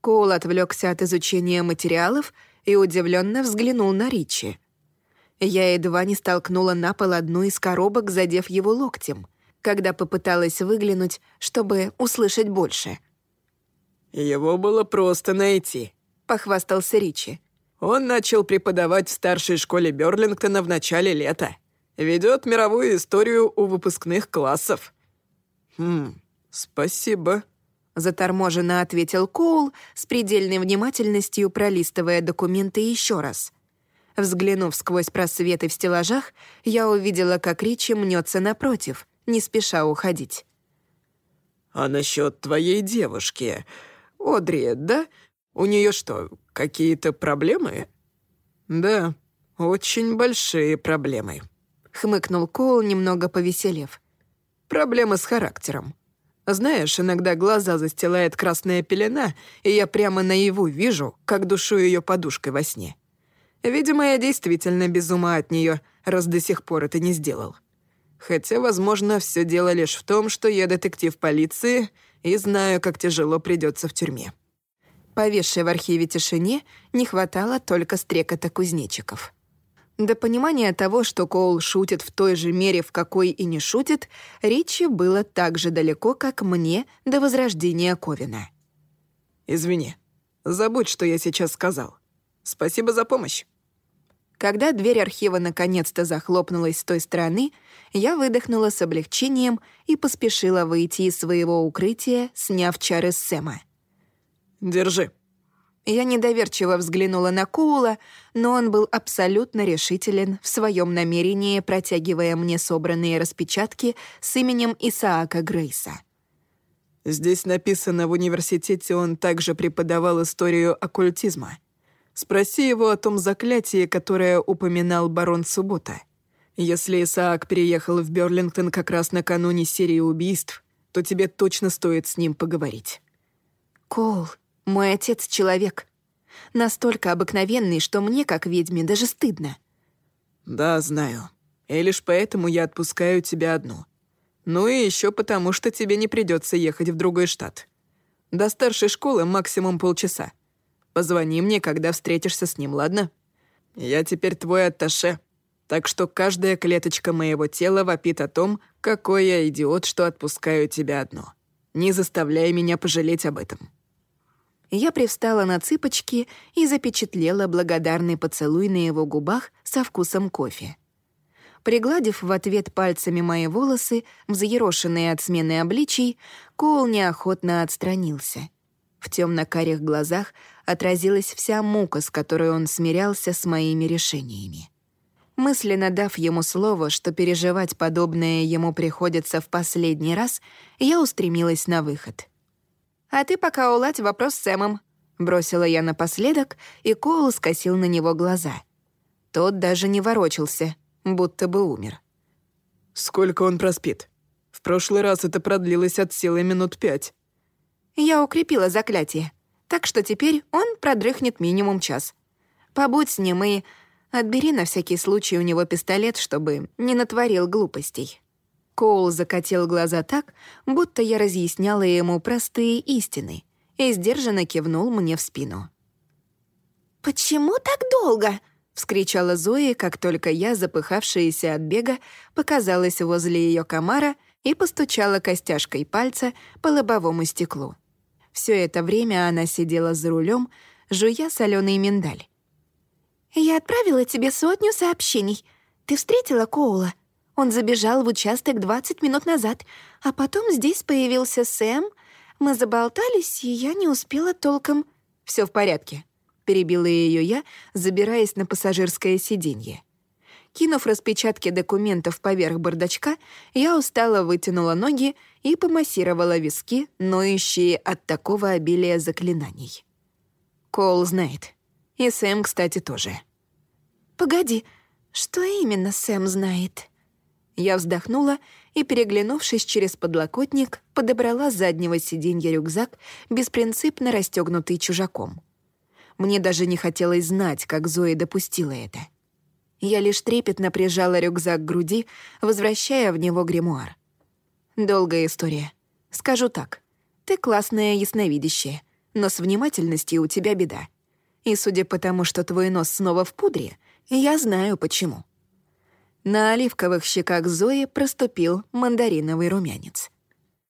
Коул отвлекся от изучения материалов и удивленно взглянул на Ричи. Я едва не столкнула на пол одну из коробок, задев его локтем, когда попыталась выглянуть, чтобы услышать больше. «Его было просто найти», — похвастался Ричи. «Он начал преподавать в старшей школе Берлингтона в начале лета. Ведет мировую историю у выпускных классов». «Хм, спасибо», — заторможенно ответил Коул с предельной внимательностью, пролистывая документы еще раз — Взглянув сквозь просветы в стеллажах, я увидела, как Ричи мнется напротив, не спеша уходить. «А насчет твоей девушки, Одри, да? У нее что, какие-то проблемы?» «Да, очень большие проблемы», — хмыкнул Коул, немного повеселев. «Проблемы с характером. Знаешь, иногда глаза застилает красная пелена, и я прямо наяву вижу, как душу ее подушкой во сне». Видимо, я действительно без ума от нее, раз до сих пор это не сделал. Хотя, возможно, все дело лишь в том, что я детектив полиции и знаю, как тяжело придется в тюрьме. Повесшей в архиве тишине не хватало только стрекота кузнечиков. До понимания того, что Коул шутит в той же мере, в какой и не шутит, Ричи было так же далеко, как мне до возрождения Ковина. «Извини, забудь, что я сейчас сказал. Спасибо за помощь». Когда дверь архива наконец-то захлопнулась с той стороны, я выдохнула с облегчением и поспешила выйти из своего укрытия, сняв чары Сэма. Держи». Я недоверчиво взглянула на Коула, но он был абсолютно решителен в своем намерении, протягивая мне собранные распечатки с именем Исаака Грейса. Здесь написано, в университете он также преподавал историю оккультизма. Спроси его о том заклятии, которое упоминал барон Суббота. Если Исаак переехал в Берлингтон как раз накануне серии убийств, то тебе точно стоит с ним поговорить. Коул, мой отец — человек. Настолько обыкновенный, что мне, как ведьме, даже стыдно. Да, знаю. И лишь поэтому я отпускаю тебя одну. Ну и еще потому, что тебе не придется ехать в другой штат. До старшей школы максимум полчаса. Позвони мне, когда встретишься с ним, ладно? Я теперь твой атташе, так что каждая клеточка моего тела вопит о том, какой я идиот, что отпускаю тебя одно. Не заставляй меня пожалеть об этом. Я привстала на цыпочки и запечатлела благодарный поцелуй на его губах со вкусом кофе. Пригладив в ответ пальцами мои волосы, взъерошенные от смены обличий, Коул неохотно отстранился. В темно-карих глазах отразилась вся мука, с которой он смирялся с моими решениями. Мысленно дав ему слово, что переживать подобное ему приходится в последний раз, я устремилась на выход. «А ты пока уладь вопрос с Сэмом», — бросила я напоследок, и Коул скосил на него глаза. Тот даже не ворочался — будто бы умер. «Сколько он проспит? В прошлый раз это продлилось от силы минут пять». «Я укрепила заклятие, так что теперь он продрыхнет минимум час. Побудь с ним и отбери на всякий случай у него пистолет, чтобы не натворил глупостей». Коул закатил глаза так, будто я разъясняла ему простые истины, и сдержанно кивнул мне в спину. «Почему так долго?» — вскричала Зои, как только я, запыхавшаяся от бега, показалась возле ее комара и постучала костяшкой пальца по лобовому стеклу. Все это время она сидела за рулем, жуя соленый миндаль. «Я отправила тебе сотню сообщений. Ты встретила Коула? Он забежал в участок 20 минут назад, а потом здесь появился Сэм. Мы заболтались, и я не успела толком...» Все в порядке», перебила ее я, забираясь на пассажирское сиденье. Кинув распечатки документов поверх бардачка, я устало вытянула ноги и помассировала виски, ноющие от такого обилия заклинаний. Коул знает. И Сэм, кстати, тоже. «Погоди, что именно Сэм знает?» Я вздохнула и, переглянувшись через подлокотник, подобрала с заднего сиденья рюкзак, беспринципно расстегнутый чужаком. Мне даже не хотелось знать, как Зои допустила это. Я лишь трепетно прижала рюкзак к груди, возвращая в него гримуар. Долгая история. Скажу так. Ты классная ясновидящая, но с внимательностью у тебя беда. И судя по тому, что твой нос снова в пудре, я знаю почему. На оливковых щеках Зои проступил мандариновый румянец.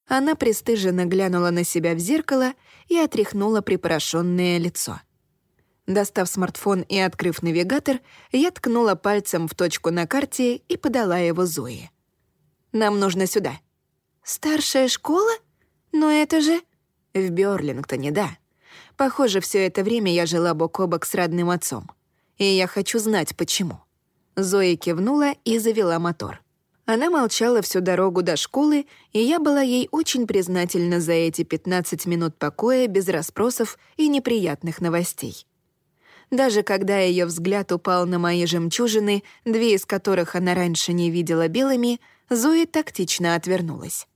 Она пристыженно глянула на себя в зеркало и отряхнула припорошенное лицо — Достав смартфон и открыв навигатор, я ткнула пальцем в точку на карте и подала его Зое. «Нам нужно сюда». «Старшая школа? Но это же...» «В Бёрлингтоне, да. Похоже, все это время я жила бок о бок с родным отцом. И я хочу знать, почему». Зоя кивнула и завела мотор. Она молчала всю дорогу до школы, и я была ей очень признательна за эти 15 минут покоя без расспросов и неприятных новостей. Даже когда ее взгляд упал на мои жемчужины, две из которых она раньше не видела белыми, Зои тактично отвернулась.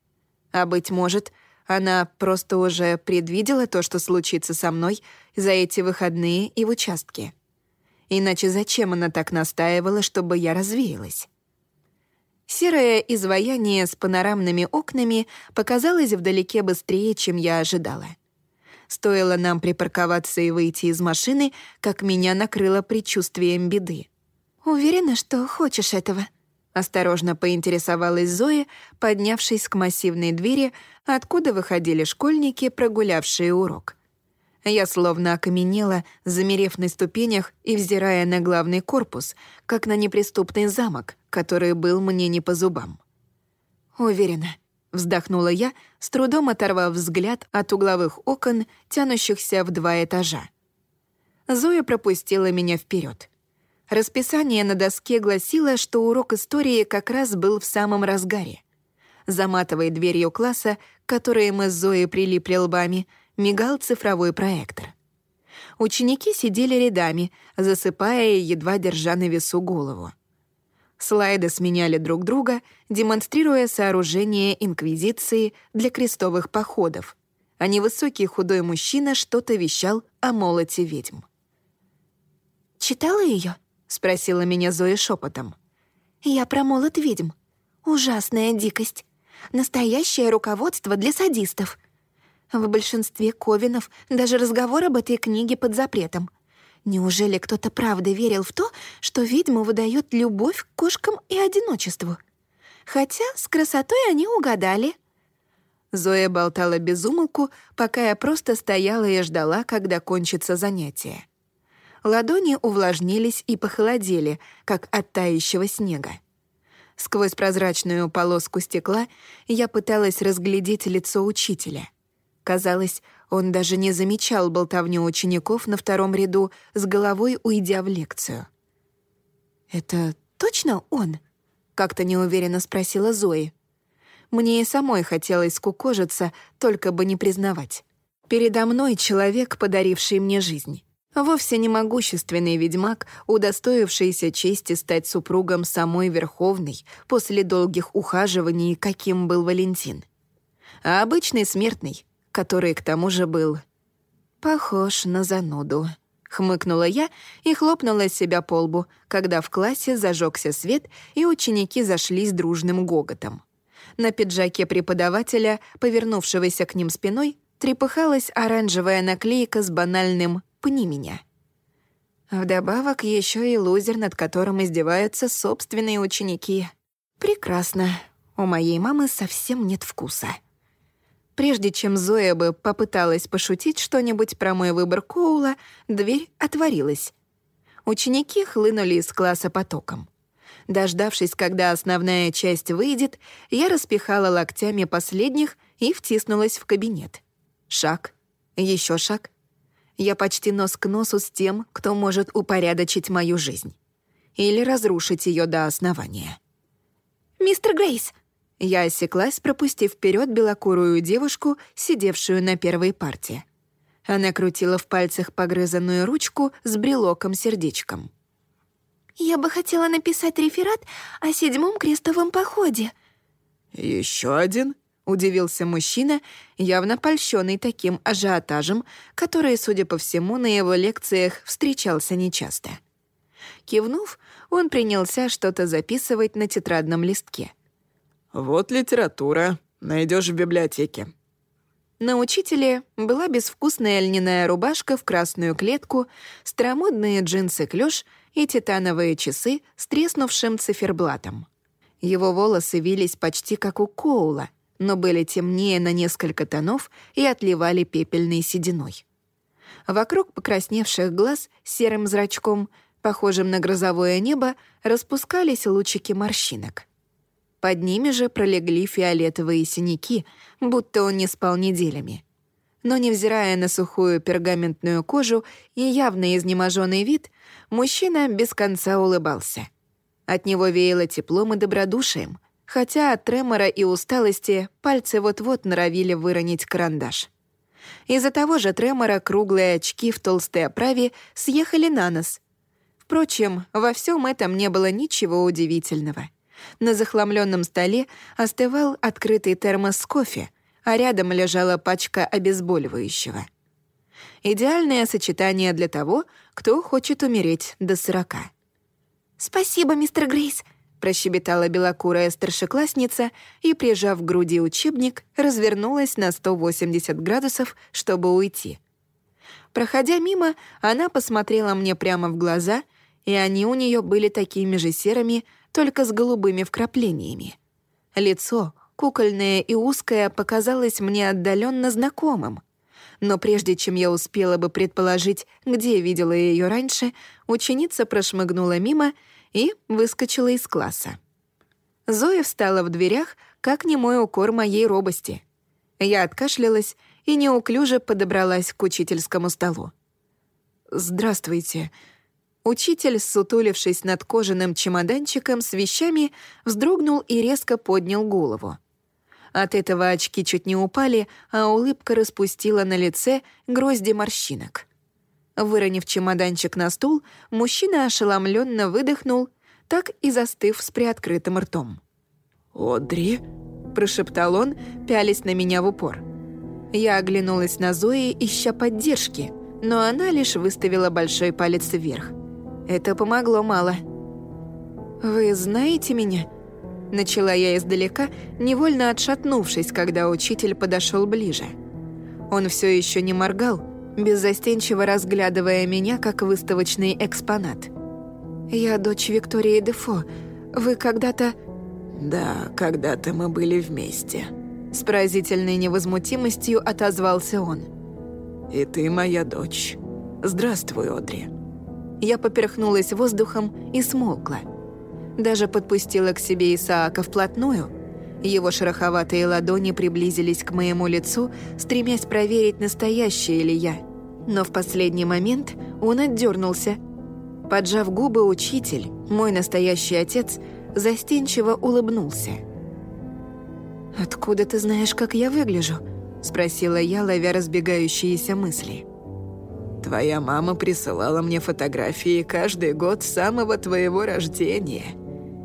А, быть может, она просто уже предвидела то, что случится со мной за эти выходные и в участке. Иначе зачем она так настаивала, чтобы я развеялась? Серое изваяние с панорамными окнами показалось вдалеке быстрее, чем я ожидала — Стоило нам припарковаться и выйти из машины, как меня накрыло предчувствием беды. «Уверена, что хочешь этого?» Осторожно поинтересовалась Зоя, поднявшись к массивной двери, откуда выходили школьники, прогулявшие урок. Я словно окаменела, замерев на ступенях и взирая на главный корпус, как на неприступный замок, который был мне не по зубам. «Уверена», — вздохнула я, с трудом оторвав взгляд от угловых окон, тянущихся в два этажа. Зоя пропустила меня вперед. Расписание на доске гласило, что урок истории как раз был в самом разгаре. За матовой дверью класса, к которой мы с Зоей прилипли лбами, мигал цифровой проектор. Ученики сидели рядами, засыпая и едва держа на весу голову. Слайды сменяли друг друга, демонстрируя сооружение Инквизиции для крестовых походов, а невысокий худой мужчина что-то вещал о молоте ведьм. «Читала ее? спросила меня Зоя шепотом. «Я про молот ведьм. Ужасная дикость. Настоящее руководство для садистов. В большинстве ковинов даже разговор об этой книге под запретом. Неужели кто-то правда верил в то, что ведьма выдает любовь к кошкам и одиночеству? Хотя с красотой они угадали. Зоя болтала без умолку, пока я просто стояла и ждала, когда кончится занятие. Ладони увлажнились и похолодели, как от тающего снега. Сквозь прозрачную полоску стекла я пыталась разглядеть лицо учителя. Казалось, он даже не замечал болтовню учеников на втором ряду, с головой уйдя в лекцию. «Это точно он?» — как-то неуверенно спросила Зои. Мне и самой хотелось скукожиться, только бы не признавать. Передо мной человек, подаривший мне жизнь. Вовсе не могущественный ведьмак, удостоившийся чести стать супругом самой Верховной после долгих ухаживаний, каким был Валентин. А обычный смертный, который к тому же был похож на зануду. Хмыкнула я и хлопнула себя по лбу, когда в классе зажегся свет, и ученики зашлись дружным гоготом. На пиджаке преподавателя, повернувшегося к ним спиной, трепыхалась оранжевая наклейка с банальным пни меня». Вдобавок еще и лузер, над которым издеваются собственные ученики. Прекрасно. У моей мамы совсем нет вкуса. Прежде чем Зоя бы попыталась пошутить что-нибудь про мой выбор Коула, дверь отворилась. Ученики хлынули из класса потоком. Дождавшись, когда основная часть выйдет, я распихала локтями последних и втиснулась в кабинет. Шаг, еще шаг — я почти нос к носу с тем, кто может упорядочить мою жизнь. Или разрушить ее до основания. «Мистер Грейс!» Я осеклась, пропустив вперед белокурую девушку, сидевшую на первой парте. Она крутила в пальцах погрызанную ручку с брелоком-сердечком. «Я бы хотела написать реферат о седьмом крестовом походе». Еще один?» Удивился мужчина, явно польщенный таким ажиотажем, который, судя по всему, на его лекциях встречался нечасто. Кивнув, он принялся что-то записывать на тетрадном листке. «Вот литература. Найдешь в библиотеке». На учителе была безвкусная льняная рубашка в красную клетку, старомодные джинсы-клёш и титановые часы с треснувшим циферблатом. Его волосы вились почти как у Коула — но были темнее на несколько тонов и отливали пепельной сединой. Вокруг покрасневших глаз серым зрачком, похожим на грозовое небо, распускались лучики морщинок. Под ними же пролегли фиолетовые синяки, будто он не спал неделями. Но, невзирая на сухую пергаментную кожу и явно изнеможенный вид, мужчина без конца улыбался. От него веяло теплом и добродушием — хотя от тремора и усталости пальцы вот-вот норовили выронить карандаш. Из-за того же тремора круглые очки в толстой оправе съехали на нос. Впрочем, во всем этом не было ничего удивительного. На захламленном столе остывал открытый термос с кофе, а рядом лежала пачка обезболивающего. Идеальное сочетание для того, кто хочет умереть до сорока. «Спасибо, мистер Грейс», прощебетала белокурая старшеклассница и, прижав к груди учебник, развернулась на 180 градусов, чтобы уйти. Проходя мимо, она посмотрела мне прямо в глаза, и они у нее были такими же серыми, только с голубыми вкраплениями. Лицо, кукольное и узкое, показалось мне отдаленно знакомым. Но прежде чем я успела бы предположить, где видела ее раньше, ученица прошмыгнула мимо — и выскочила из класса. Зоя встала в дверях, как не мой укор моей робости. Я откашлялась и неуклюже подобралась к учительскому столу. «Здравствуйте». Учитель, сутулившись над кожаным чемоданчиком с вещами, вздрогнул и резко поднял голову. От этого очки чуть не упали, а улыбка распустила на лице грозди морщинок. Выронив чемоданчик на стул, мужчина ошеломленно выдохнул, так и застыв с приоткрытым ртом. «Одри?» — прошептал он, пялись на меня в упор. Я оглянулась на Зои, ища поддержки, но она лишь выставила большой палец вверх. Это помогло мало. «Вы знаете меня?» Начала я издалека, невольно отшатнувшись, когда учитель подошел ближе. Он все еще не моргал, беззастенчиво разглядывая меня как выставочный экспонат. «Я дочь Виктории Дефо. Вы когда-то...» «Да, когда-то мы были вместе», — с поразительной невозмутимостью отозвался он. «И ты моя дочь. Здравствуй, Одри». Я поперхнулась воздухом и смолкла. Даже подпустила к себе Исаака вплотную. Его шероховатые ладони приблизились к моему лицу, стремясь проверить, настоящая ли я. Но в последний момент он отдернулся. Поджав губы, учитель, мой настоящий отец, застенчиво улыбнулся. «Откуда ты знаешь, как я выгляжу?» — спросила я, ловя разбегающиеся мысли. «Твоя мама присылала мне фотографии каждый год самого твоего рождения»,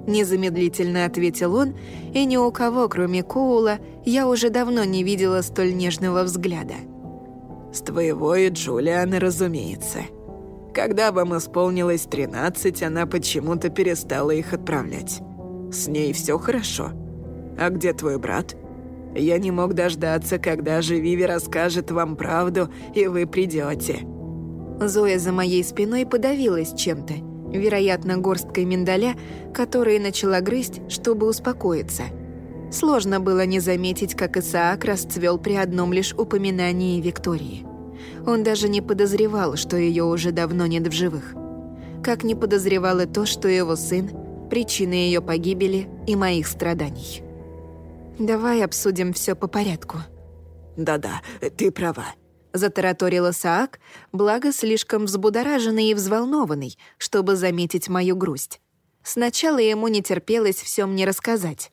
Незамедлительно ответил он, и ни у кого, кроме Коула, я уже давно не видела столь нежного взгляда. «С твоего и Джулианы, разумеется. Когда вам исполнилось 13, она почему-то перестала их отправлять. С ней все хорошо. А где твой брат? Я не мог дождаться, когда же Виви расскажет вам правду, и вы придете. Зоя за моей спиной подавилась чем-то, вероятно, горсткой миндаля, которые начала грызть, чтобы успокоиться. Сложно было не заметить, как Исаак расцвел при одном лишь упоминании Виктории. Он даже не подозревал, что ее уже давно нет в живых. Как не подозревал и то, что его сын – причина ее погибели и моих страданий. «Давай обсудим все по порядку». «Да-да, ты права», Затараторил Саак, благо слишком взбудораженный и взволнованный, чтобы заметить мою грусть. Сначала ему не терпелось все мне рассказать.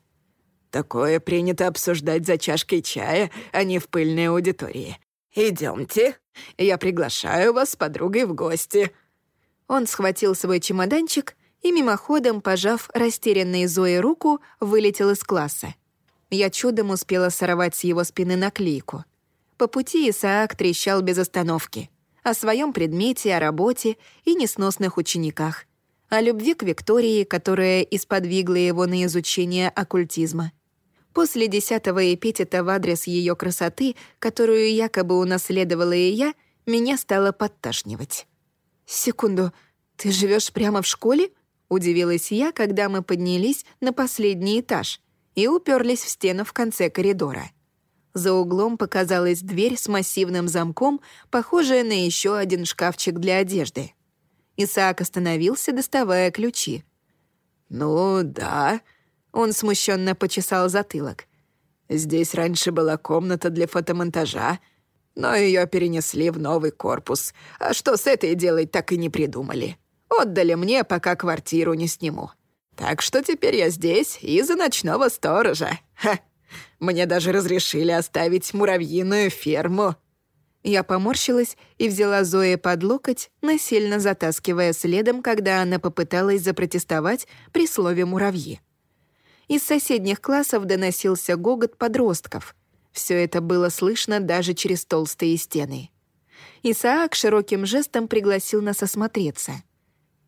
«Такое принято обсуждать за чашкой чая, а не в пыльной аудитории. Идемте, я приглашаю вас с подругой в гости». Он схватил свой чемоданчик и, мимоходом, пожав растерянной Зои руку, вылетел из класса. Я чудом успела сорвать с его спины наклейку — по пути Исаак трещал без остановки. О своем предмете, о работе и несносных учениках. О любви к Виктории, которая исподвигла его на изучение оккультизма. После десятого эпитета в адрес ее красоты, которую якобы унаследовала и я, меня стало подташнивать. «Секунду, ты живешь прямо в школе?» — удивилась я, когда мы поднялись на последний этаж и уперлись в стену в конце коридора. За углом показалась дверь с массивным замком, похожая на еще один шкафчик для одежды. Исаак остановился, доставая ключи. «Ну, да», — он смущенно почесал затылок. «Здесь раньше была комната для фотомонтажа, но ее перенесли в новый корпус. А что с этой делать, так и не придумали. Отдали мне, пока квартиру не сниму. Так что теперь я здесь из-за ночного сторожа. Ха!» Мне даже разрешили оставить муравьиную ферму». Я поморщилась и взяла Зои под локоть, насильно затаскивая следом, когда она попыталась запротестовать при слове «муравьи». Из соседних классов доносился гогот подростков. Все это было слышно даже через толстые стены. Исаак широким жестом пригласил нас осмотреться.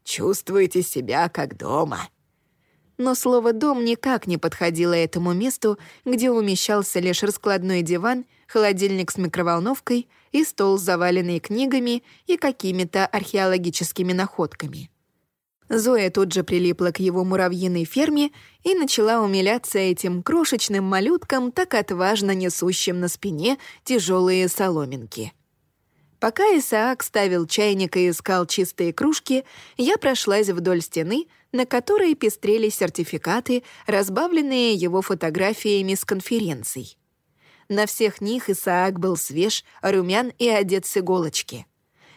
«Чувствуете себя как дома», но слово «дом» никак не подходило этому месту, где умещался лишь раскладной диван, холодильник с микроволновкой и стол, заваленный книгами и какими-то археологическими находками. Зоя тут же прилипла к его муравьиной ферме и начала умиляться этим крошечным малюткам, так отважно несущим на спине тяжелые соломинки. Пока Исаак ставил чайник и искал чистые кружки, я прошлась вдоль стены, на которой пестрели сертификаты, разбавленные его фотографиями с конференций. На всех них Исаак был свеж, румян и одет с иголочки.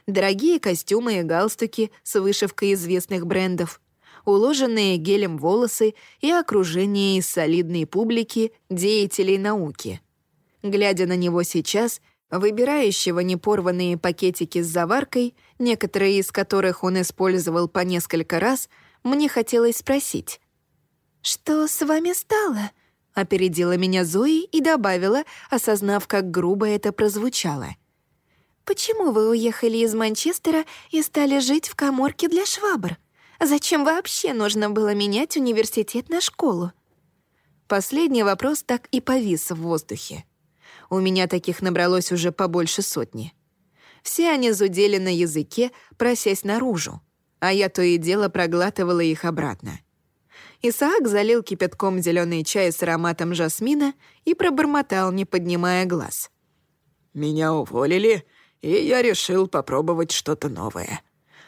Дорогие костюмы и галстуки с вышивкой известных брендов, уложенные гелем волосы и окружение из солидной публики деятелей науки. Глядя на него сейчас, выбирающего непорванные пакетики с заваркой, некоторые из которых он использовал по несколько раз, мне хотелось спросить. «Что с вами стало?» Опередила меня Зои и добавила, осознав, как грубо это прозвучало. «Почему вы уехали из Манчестера и стали жить в коморке для швабр? Зачем вообще нужно было менять университет на школу?» Последний вопрос так и повис в воздухе. У меня таких набралось уже побольше сотни. Все они зудели на языке, просясь наружу, а я то и дело проглатывала их обратно. Исаак залил кипятком зеленый чай с ароматом жасмина и пробормотал, не поднимая глаз. «Меня уволили, и я решил попробовать что-то новое.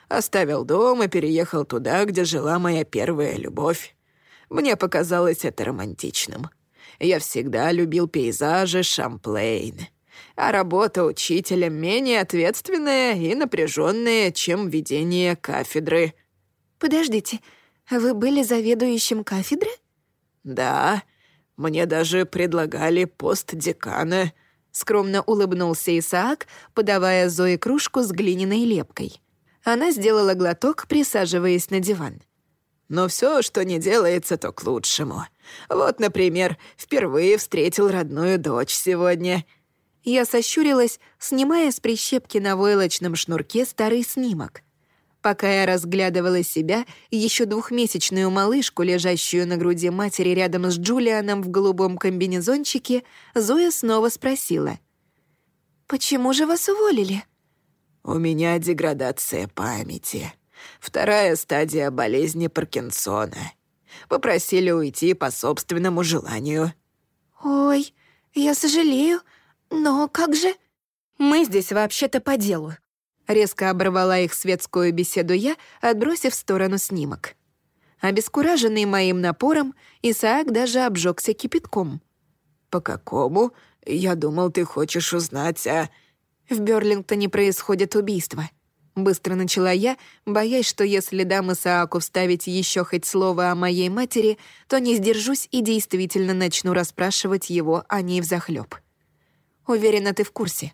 Оставил дом и переехал туда, где жила моя первая любовь. Мне показалось это романтичным. Я всегда любил пейзажи Шамплейн. А работа учителем менее ответственная и напряженная, чем ведение кафедры. «Подождите, вы были заведующим кафедры?» «Да. Мне даже предлагали пост декана», — скромно улыбнулся Исаак, подавая Зое кружку с глиняной лепкой. Она сделала глоток, присаживаясь на диван. «Но все, что не делается, то к лучшему. Вот, например, впервые встретил родную дочь сегодня». Я сощурилась, снимая с прищепки на войлочном шнурке старый снимок. Пока я разглядывала себя, еще двухмесячную малышку, лежащую на груди матери рядом с Джулианом в голубом комбинезончике, Зоя снова спросила. «Почему же вас уволили?» «У меня деградация памяти. Вторая стадия болезни Паркинсона. Попросили уйти по собственному желанию». «Ой, я сожалею, но как же...» «Мы здесь вообще-то по делу». Резко оборвала их светскую беседу я, отбросив в сторону снимок. Обескураженный моим напором, Исаак даже обжегся кипятком. «По какому? Я думал, ты хочешь узнать о...» «В Бёрлингтоне происходит убийство», Быстро начала я, боясь, что если дам Исааку вставить еще хоть слово о моей матери, то не сдержусь и действительно начну расспрашивать его о ней взахлёб. Уверена, ты в курсе.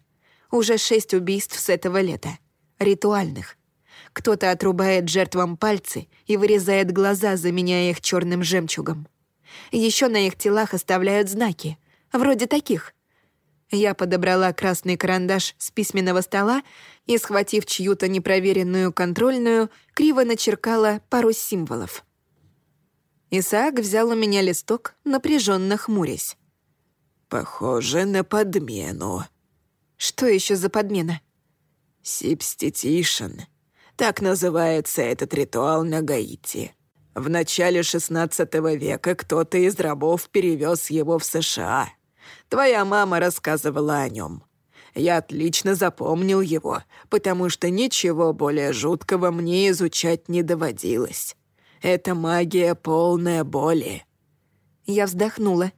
Уже шесть убийств с этого лета. Ритуальных. Кто-то отрубает жертвам пальцы и вырезает глаза, заменяя их черным жемчугом. Еще на их телах оставляют знаки, вроде таких. Я подобрала красный карандаш с письменного стола и, схватив чью-то непроверенную контрольную, криво начеркала пару символов. Исаак взял у меня листок, напряженно хмурясь. «Похоже на подмену». «Что еще за подмена?» «Сибститишн. Так называется этот ритуал на Гаити. В начале XVI века кто-то из рабов перевез его в США. Твоя мама рассказывала о нем. Я отлично запомнил его, потому что ничего более жуткого мне изучать не доводилось. Это магия полная боли». Я вздохнула.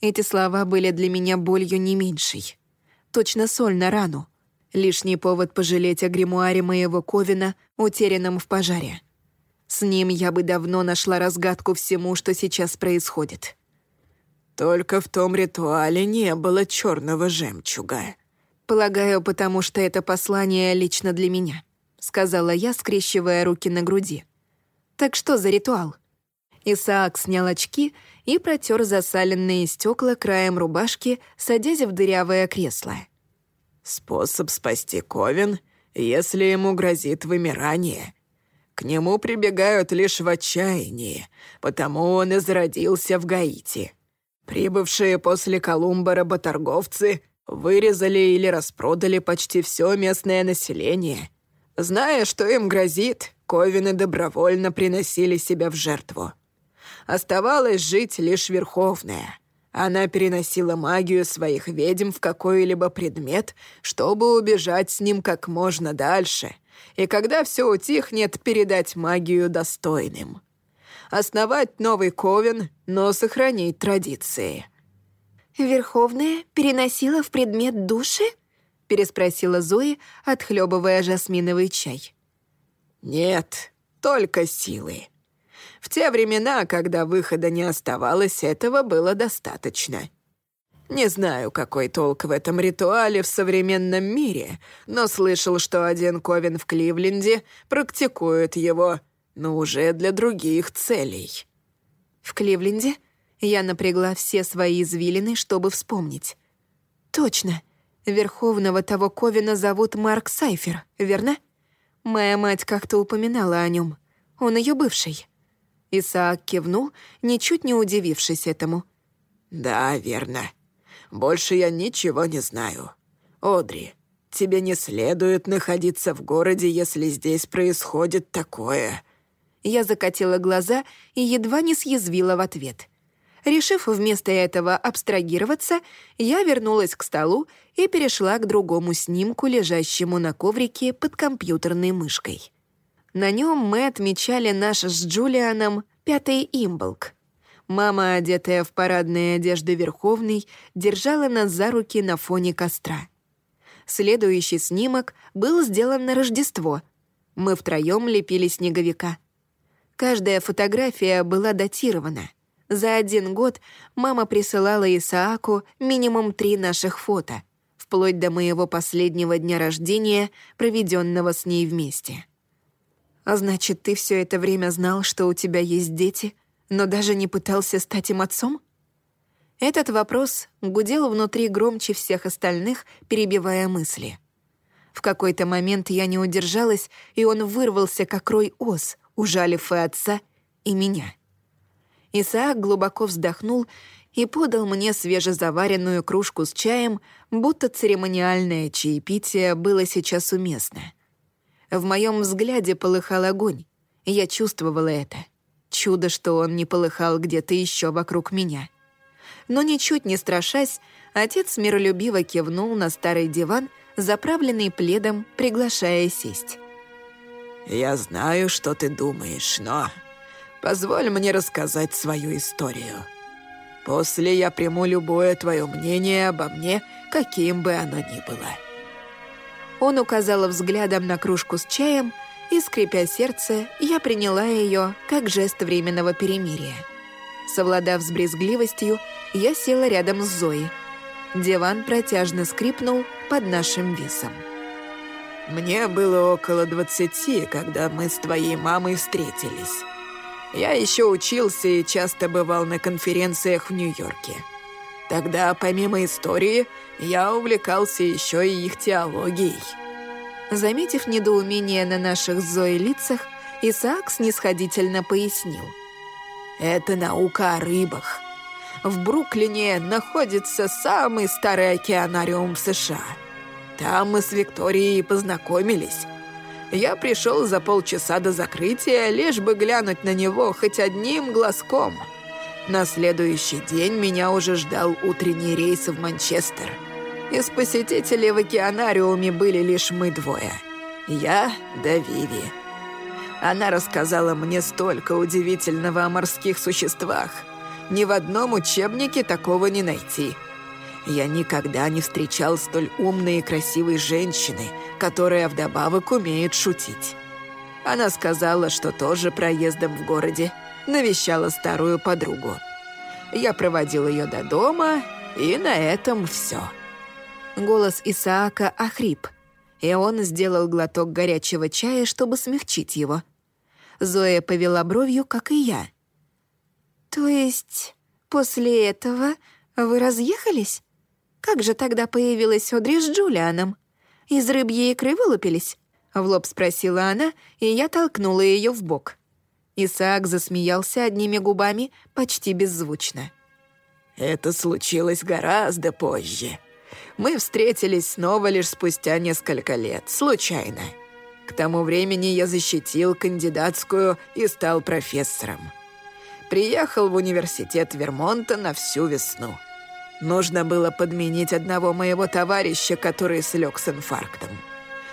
Эти слова были для меня болью не меньшей. Точно соль на рану. Лишний повод пожалеть о гримуаре моего Ковина, утерянном в пожаре. С ним я бы давно нашла разгадку всему, что сейчас происходит. «Только в том ритуале не было черного жемчуга», «Полагаю, потому что это послание лично для меня», — сказала я, скрещивая руки на груди. «Так что за ритуал?» Исаак снял очки и протер засаленные стекла краем рубашки, садясь в дырявое кресло. «Способ спасти Ковен, если ему грозит вымирание. К нему прибегают лишь в отчаянии, потому он и зародился в Гаити. Прибывшие после Колумба работорговцы Вырезали или распродали почти все местное население. Зная, что им грозит, Ковины добровольно приносили себя в жертву. Оставалось жить лишь Верховная. Она переносила магию своих ведьм в какой-либо предмет, чтобы убежать с ним как можно дальше, и когда все утихнет, передать магию достойным. Основать новый ковен, но сохранить традиции. «Верховная переносила в предмет души?» — переспросила Зои, отхлебывая жасминовый чай. «Нет, только силы. В те времена, когда выхода не оставалось, этого было достаточно. Не знаю, какой толк в этом ритуале в современном мире, но слышал, что один Ковен в Кливленде практикует его, но уже для других целей. В Кливленде я напрягла все свои извилины, чтобы вспомнить. Точно, верховного того Ковина зовут Марк Сайфер, верно? Моя мать как-то упоминала о нем. Он ее бывший. Исаак кивнул, ничуть не удивившись этому. «Да, верно. Больше я ничего не знаю. Одри, тебе не следует находиться в городе, если здесь происходит такое». Я закатила глаза и едва не съязвила в ответ. Решив вместо этого абстрагироваться, я вернулась к столу и перешла к другому снимку, лежащему на коврике под компьютерной мышкой. На нем мы отмечали наш с Джулианом пятый имболк. Мама, одетая в парадные одежды Верховной, держала нас за руки на фоне костра. Следующий снимок был сделан на Рождество. Мы втроем лепили снеговика. Каждая фотография была датирована. За один год мама присылала Исааку минимум три наших фото, вплоть до моего последнего дня рождения, проведенного с ней вместе. А значит, ты все это время знал, что у тебя есть дети, но даже не пытался стать им отцом? Этот вопрос гудел внутри громче всех остальных, перебивая мысли. В какой-то момент я не удержалась, и он вырвался, как рой ос, ужалив и отца, и меня. Исаак глубоко вздохнул и подал мне свежезаваренную кружку с чаем, будто церемониальное чаепитие было сейчас уместно — в моем взгляде полыхал огонь. Я чувствовала это. Чудо, что он не полыхал где-то еще вокруг меня. Но ничуть не страшась, отец миролюбиво кивнул на старый диван, заправленный пледом, приглашая сесть. «Я знаю, что ты думаешь, но позволь мне рассказать свою историю. После я приму любое твое мнение обо мне, каким бы оно ни было». Он указал взглядом на кружку с чаем, и, скрипя сердце, я приняла ее как жест временного перемирия. Совладав с брезгливостью, я села рядом с Зоей. Диван протяжно скрипнул под нашим весом. «Мне было около двадцати, когда мы с твоей мамой встретились. Я еще учился и часто бывал на конференциях в Нью-Йорке. Тогда, помимо истории, я увлекался еще и их теологией. Заметив недоумение на наших Зои лицах, Исаак снисходительно пояснил. «Это наука о рыбах. В Бруклине находится самый старый океанариум в США. Там мы с Викторией познакомились. Я пришел за полчаса до закрытия, лишь бы глянуть на него хоть одним глазком». На следующий день меня уже ждал утренний рейс в Манчестер. Из посетителей в океанариуме были лишь мы двое. Я да Виви. Она рассказала мне столько удивительного о морских существах. Ни в одном учебнике такого не найти. Я никогда не встречал столь умной и красивой женщины, которая вдобавок умеет шутить. Она сказала, что тоже проездом в городе навещала старую подругу. Я проводил ее до дома, и на этом все. Голос Исаака охрип, и он сделал глоток горячего чая, чтобы смягчить его. Зоя повела бровью, как и я. «То есть после этого вы разъехались? Как же тогда появилась Одри с Джулианом? Из рыбьей икры вылупились?» — в лоб спросила она, и я толкнула ее в бок. Исаак засмеялся одними губами, почти беззвучно. «Это случилось гораздо позже. Мы встретились снова лишь спустя несколько лет, случайно. К тому времени я защитил кандидатскую и стал профессором. Приехал в университет Вермонта на всю весну. Нужно было подменить одного моего товарища, который слег с инфарктом.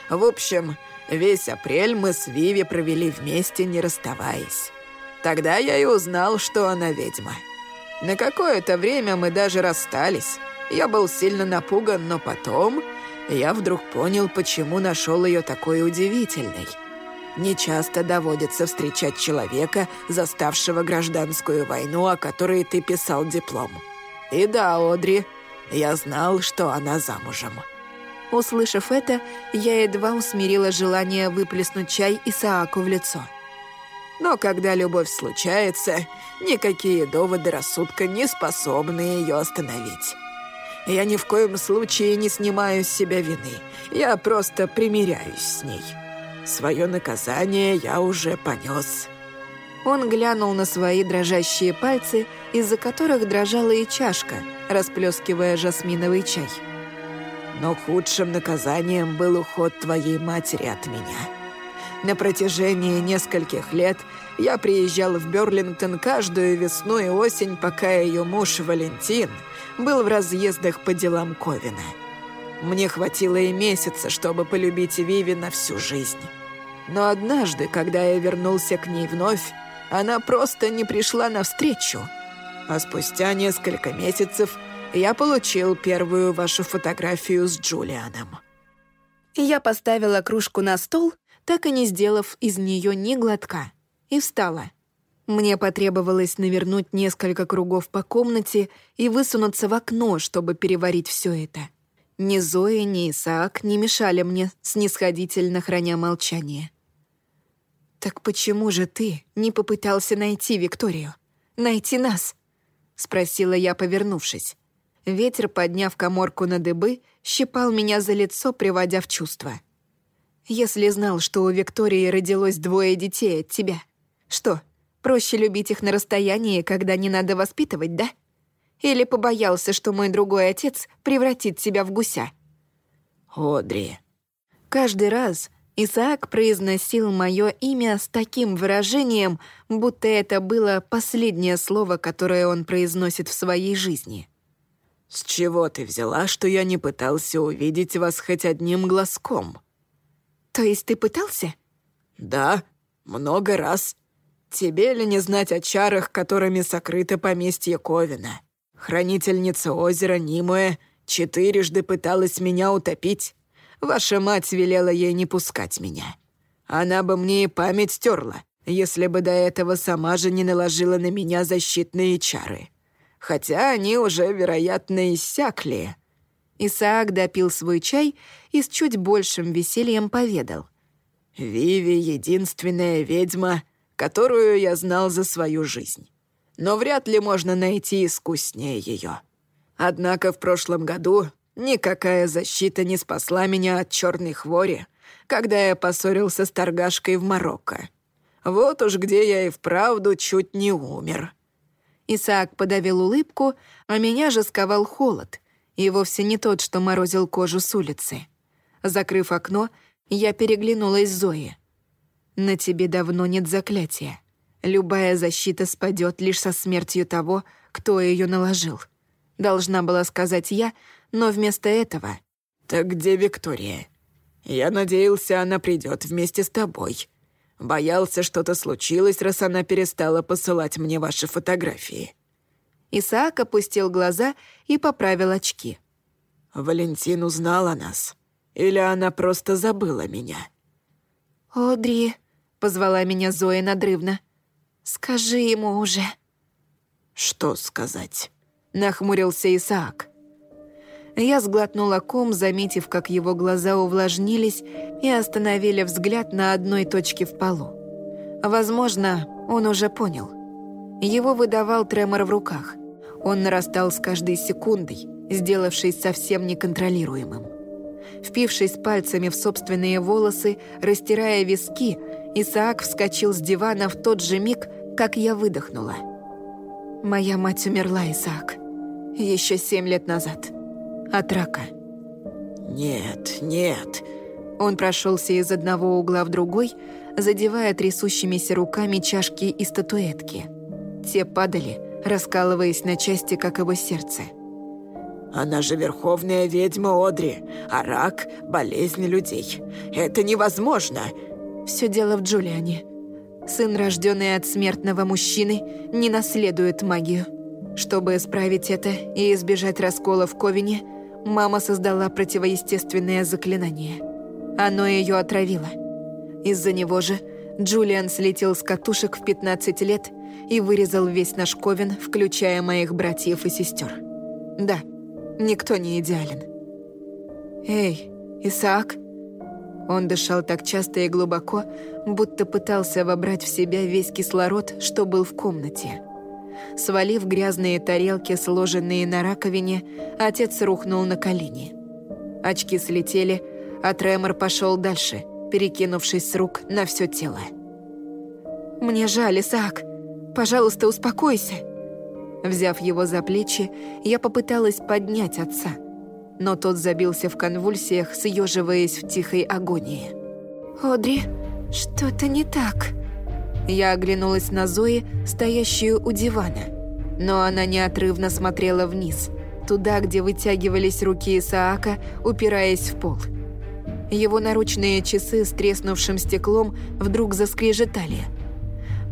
В общем, весь апрель мы с Виви провели вместе, не расставаясь. Тогда я и узнал, что она ведьма. На какое-то время мы даже расстались. Я был сильно напуган, но потом я вдруг понял, почему нашел ее такой удивительной. Не часто доводится встречать человека, заставшего гражданскую войну, о которой ты писал диплом. И да, Одри, я знал, что она замужем». Услышав это, я едва усмирила желание выплеснуть чай Исааку в лицо. Но когда любовь случается, никакие доводы рассудка не способны ее остановить. Я ни в коем случае не снимаю с себя вины. Я просто примиряюсь с ней. Свое наказание я уже понес. Он глянул на свои дрожащие пальцы, из-за которых дрожала и чашка, расплескивая жасминовый чай. Но худшим наказанием был уход твоей матери от меня. На протяжении нескольких лет я приезжал в Берлингтон каждую весну и осень, пока ее муж Валентин был в разъездах по делам Ковина. Мне хватило и месяца, чтобы полюбить Виви на всю жизнь. Но однажды, когда я вернулся к ней вновь, она просто не пришла навстречу. А спустя несколько месяцев я получил первую вашу фотографию с Джулианом. Я поставила кружку на стол, так и не сделав из нее ни глотка, и встала. Мне потребовалось навернуть несколько кругов по комнате и высунуться в окно, чтобы переварить все это. Ни Зоя, ни Исаак не мешали мне, снисходительно храня молчание. «Так почему же ты не попытался найти Викторию? Найти нас?» — спросила я, повернувшись. Ветер, подняв коморку на дыбы, щипал меня за лицо, приводя в чувство. «Если знал, что у Виктории родилось двое детей от тебя, что, проще любить их на расстоянии, когда не надо воспитывать, да? Или побоялся, что мой другой отец превратит тебя в гуся?» «Одри». Каждый раз, Исаак произносил мое имя с таким выражением, будто это было последнее слово, которое он произносит в своей жизни. «С чего ты взяла, что я не пытался увидеть вас хоть одним глазком?» «То есть ты пытался?» «Да, много раз. Тебе ли не знать о чарах, которыми сокрыто поместье Ковина? Хранительница озера Нимуэ четырежды пыталась меня утопить. Ваша мать велела ей не пускать меня. Она бы мне и память стерла, если бы до этого сама же не наложила на меня защитные чары. Хотя они уже, вероятно, иссякли». Исаак допил свой чай и с чуть большим весельем поведал. «Виви — единственная ведьма, которую я знал за свою жизнь. Но вряд ли можно найти искуснее ее. Однако в прошлом году Никакая защита не спасла меня от черной хвори, когда я поссорился с торгашкой в Марокко. Вот уж где я и вправду чуть не умер». Исаак подавил улыбку, а меня же сковал холод, и вовсе не тот, что морозил кожу с улицы. Закрыв окно, я переглянулась Зои. «На тебе давно нет заклятия. Любая защита спадет лишь со смертью того, кто ее наложил». Должна была сказать я, но вместо этого... «Так где Виктория? Я надеялся, она придет вместе с тобой. Боялся, что-то случилось, раз она перестала посылать мне ваши фотографии». Исаак опустил глаза и поправил очки. «Валентин узнал о нас? Или она просто забыла меня?» «Одри», — позвала меня Зоя надрывно, — «скажи ему уже». «Что сказать?» — нахмурился Исаак. Я сглотнула ком, заметив, как его глаза увлажнились и остановили взгляд на одной точке в полу. Возможно, он уже понял. Его выдавал тремор в руках. Он нарастал с каждой секундой, сделавшись совсем неконтролируемым. Впившись пальцами в собственные волосы, растирая виски, Исаак вскочил с дивана в тот же миг, как я выдохнула. «Моя мать умерла, Исаак. Еще семь лет назад» от рака. «Нет, нет». Он прошелся из одного угла в другой, задевая трясущимися руками чашки и статуэтки. Те падали, раскалываясь на части, как его сердце. «Она же верховная ведьма Одри, а рак – болезнь людей. Это невозможно!» Все дело в Джулиане. Сын, рожденный от смертного мужчины, не наследует магию. Чтобы исправить это и избежать раскола в Ковине, мама создала противоестественное заклинание. Оно ее отравило. Из-за него же Джулиан слетел с катушек в 15 лет и вырезал весь наш Ковен, включая моих братьев и сестер. Да, никто не идеален. «Эй, Исаак!» Он дышал так часто и глубоко, будто пытался вобрать в себя весь кислород, что был в комнате. Свалив грязные тарелки, сложенные на раковине, отец рухнул на колени. Очки слетели, а тремор пошел дальше, перекинувшись с рук на все тело. «Мне жаль, Исаак. Пожалуйста, успокойся». Взяв его за плечи, я попыталась поднять отца – но тот забился в конвульсиях, съеживаясь в тихой агонии. «Одри, что-то не так». Я оглянулась на Зои, стоящую у дивана. Но она неотрывно смотрела вниз, туда, где вытягивались руки Исаака, упираясь в пол. Его наручные часы с треснувшим стеклом вдруг заскрежетали.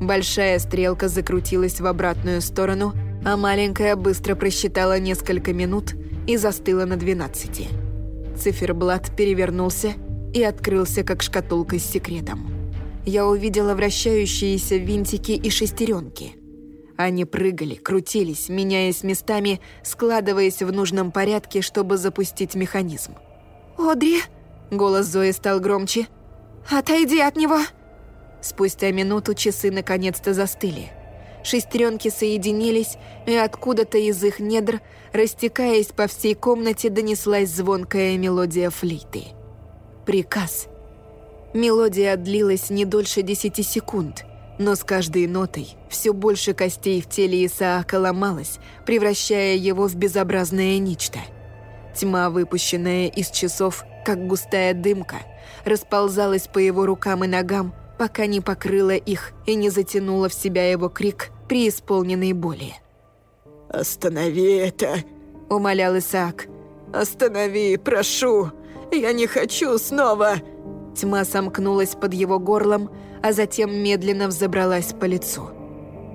Большая стрелка закрутилась в обратную сторону, а маленькая быстро просчитала несколько минут – и застыла на 12. Циферблат перевернулся и открылся, как шкатулка с секретом. Я увидела вращающиеся винтики и шестеренки. Они прыгали, крутились, меняясь местами, складываясь в нужном порядке, чтобы запустить механизм. «Одри!» — голос Зои стал громче. «Отойди от него!» Спустя минуту часы наконец-то застыли. Шестеренки соединились, и откуда-то из их недр, растекаясь по всей комнате, донеслась звонкая мелодия флейты. Приказ. Мелодия длилась не дольше десяти секунд, но с каждой нотой все больше костей в теле Исаака ломалось, превращая его в безобразное нечто. Тьма, выпущенная из часов, как густая дымка, расползалась по его рукам и ногам, пока не покрыла их и не затянула в себя его крик преисполненной боли. «Останови это!» — умолял Исаак. «Останови, прошу! Я не хочу снова!» Тьма сомкнулась под его горлом, а затем медленно взобралась по лицу.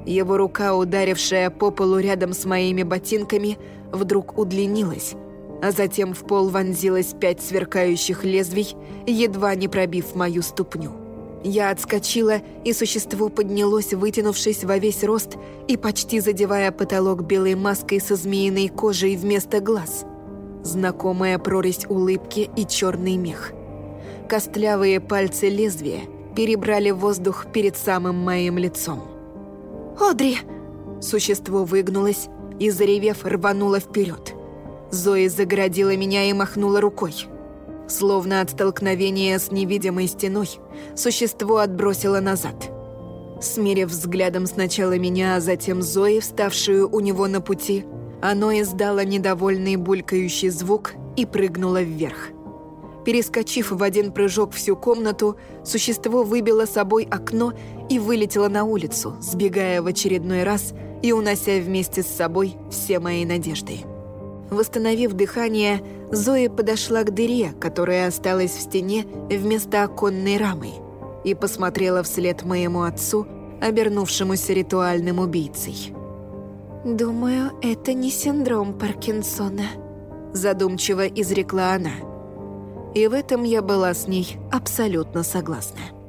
Его рука, ударившая по полу рядом с моими ботинками, вдруг удлинилась, а затем в пол вонзилось пять сверкающих лезвий, едва не пробив мою ступню. Я отскочила, и существо поднялось, вытянувшись во весь рост и почти задевая потолок белой маской со змеиной кожей вместо глаз. Знакомая прорезь улыбки и черный мех. Костлявые пальцы лезвия перебрали воздух перед самым моим лицом. «Одри!» Существо выгнулось и, заревев, рвануло вперед. Зои загородила меня и махнула рукой. Словно от столкновения с невидимой стеной, существо отбросило назад. Смерив взглядом сначала меня, а затем Зои, вставшую у него на пути, оно издало недовольный булькающий звук и прыгнуло вверх. Перескочив в один прыжок всю комнату, существо выбило собой окно и вылетело на улицу, сбегая в очередной раз и унося вместе с собой все мои надежды. Восстановив дыхание, Зоя подошла к дыре, которая осталась в стене вместо оконной рамы, и посмотрела вслед моему отцу, обернувшемуся ритуальным убийцей. «Думаю, это не синдром Паркинсона», – задумчиво изрекла она. И в этом я была с ней абсолютно согласна.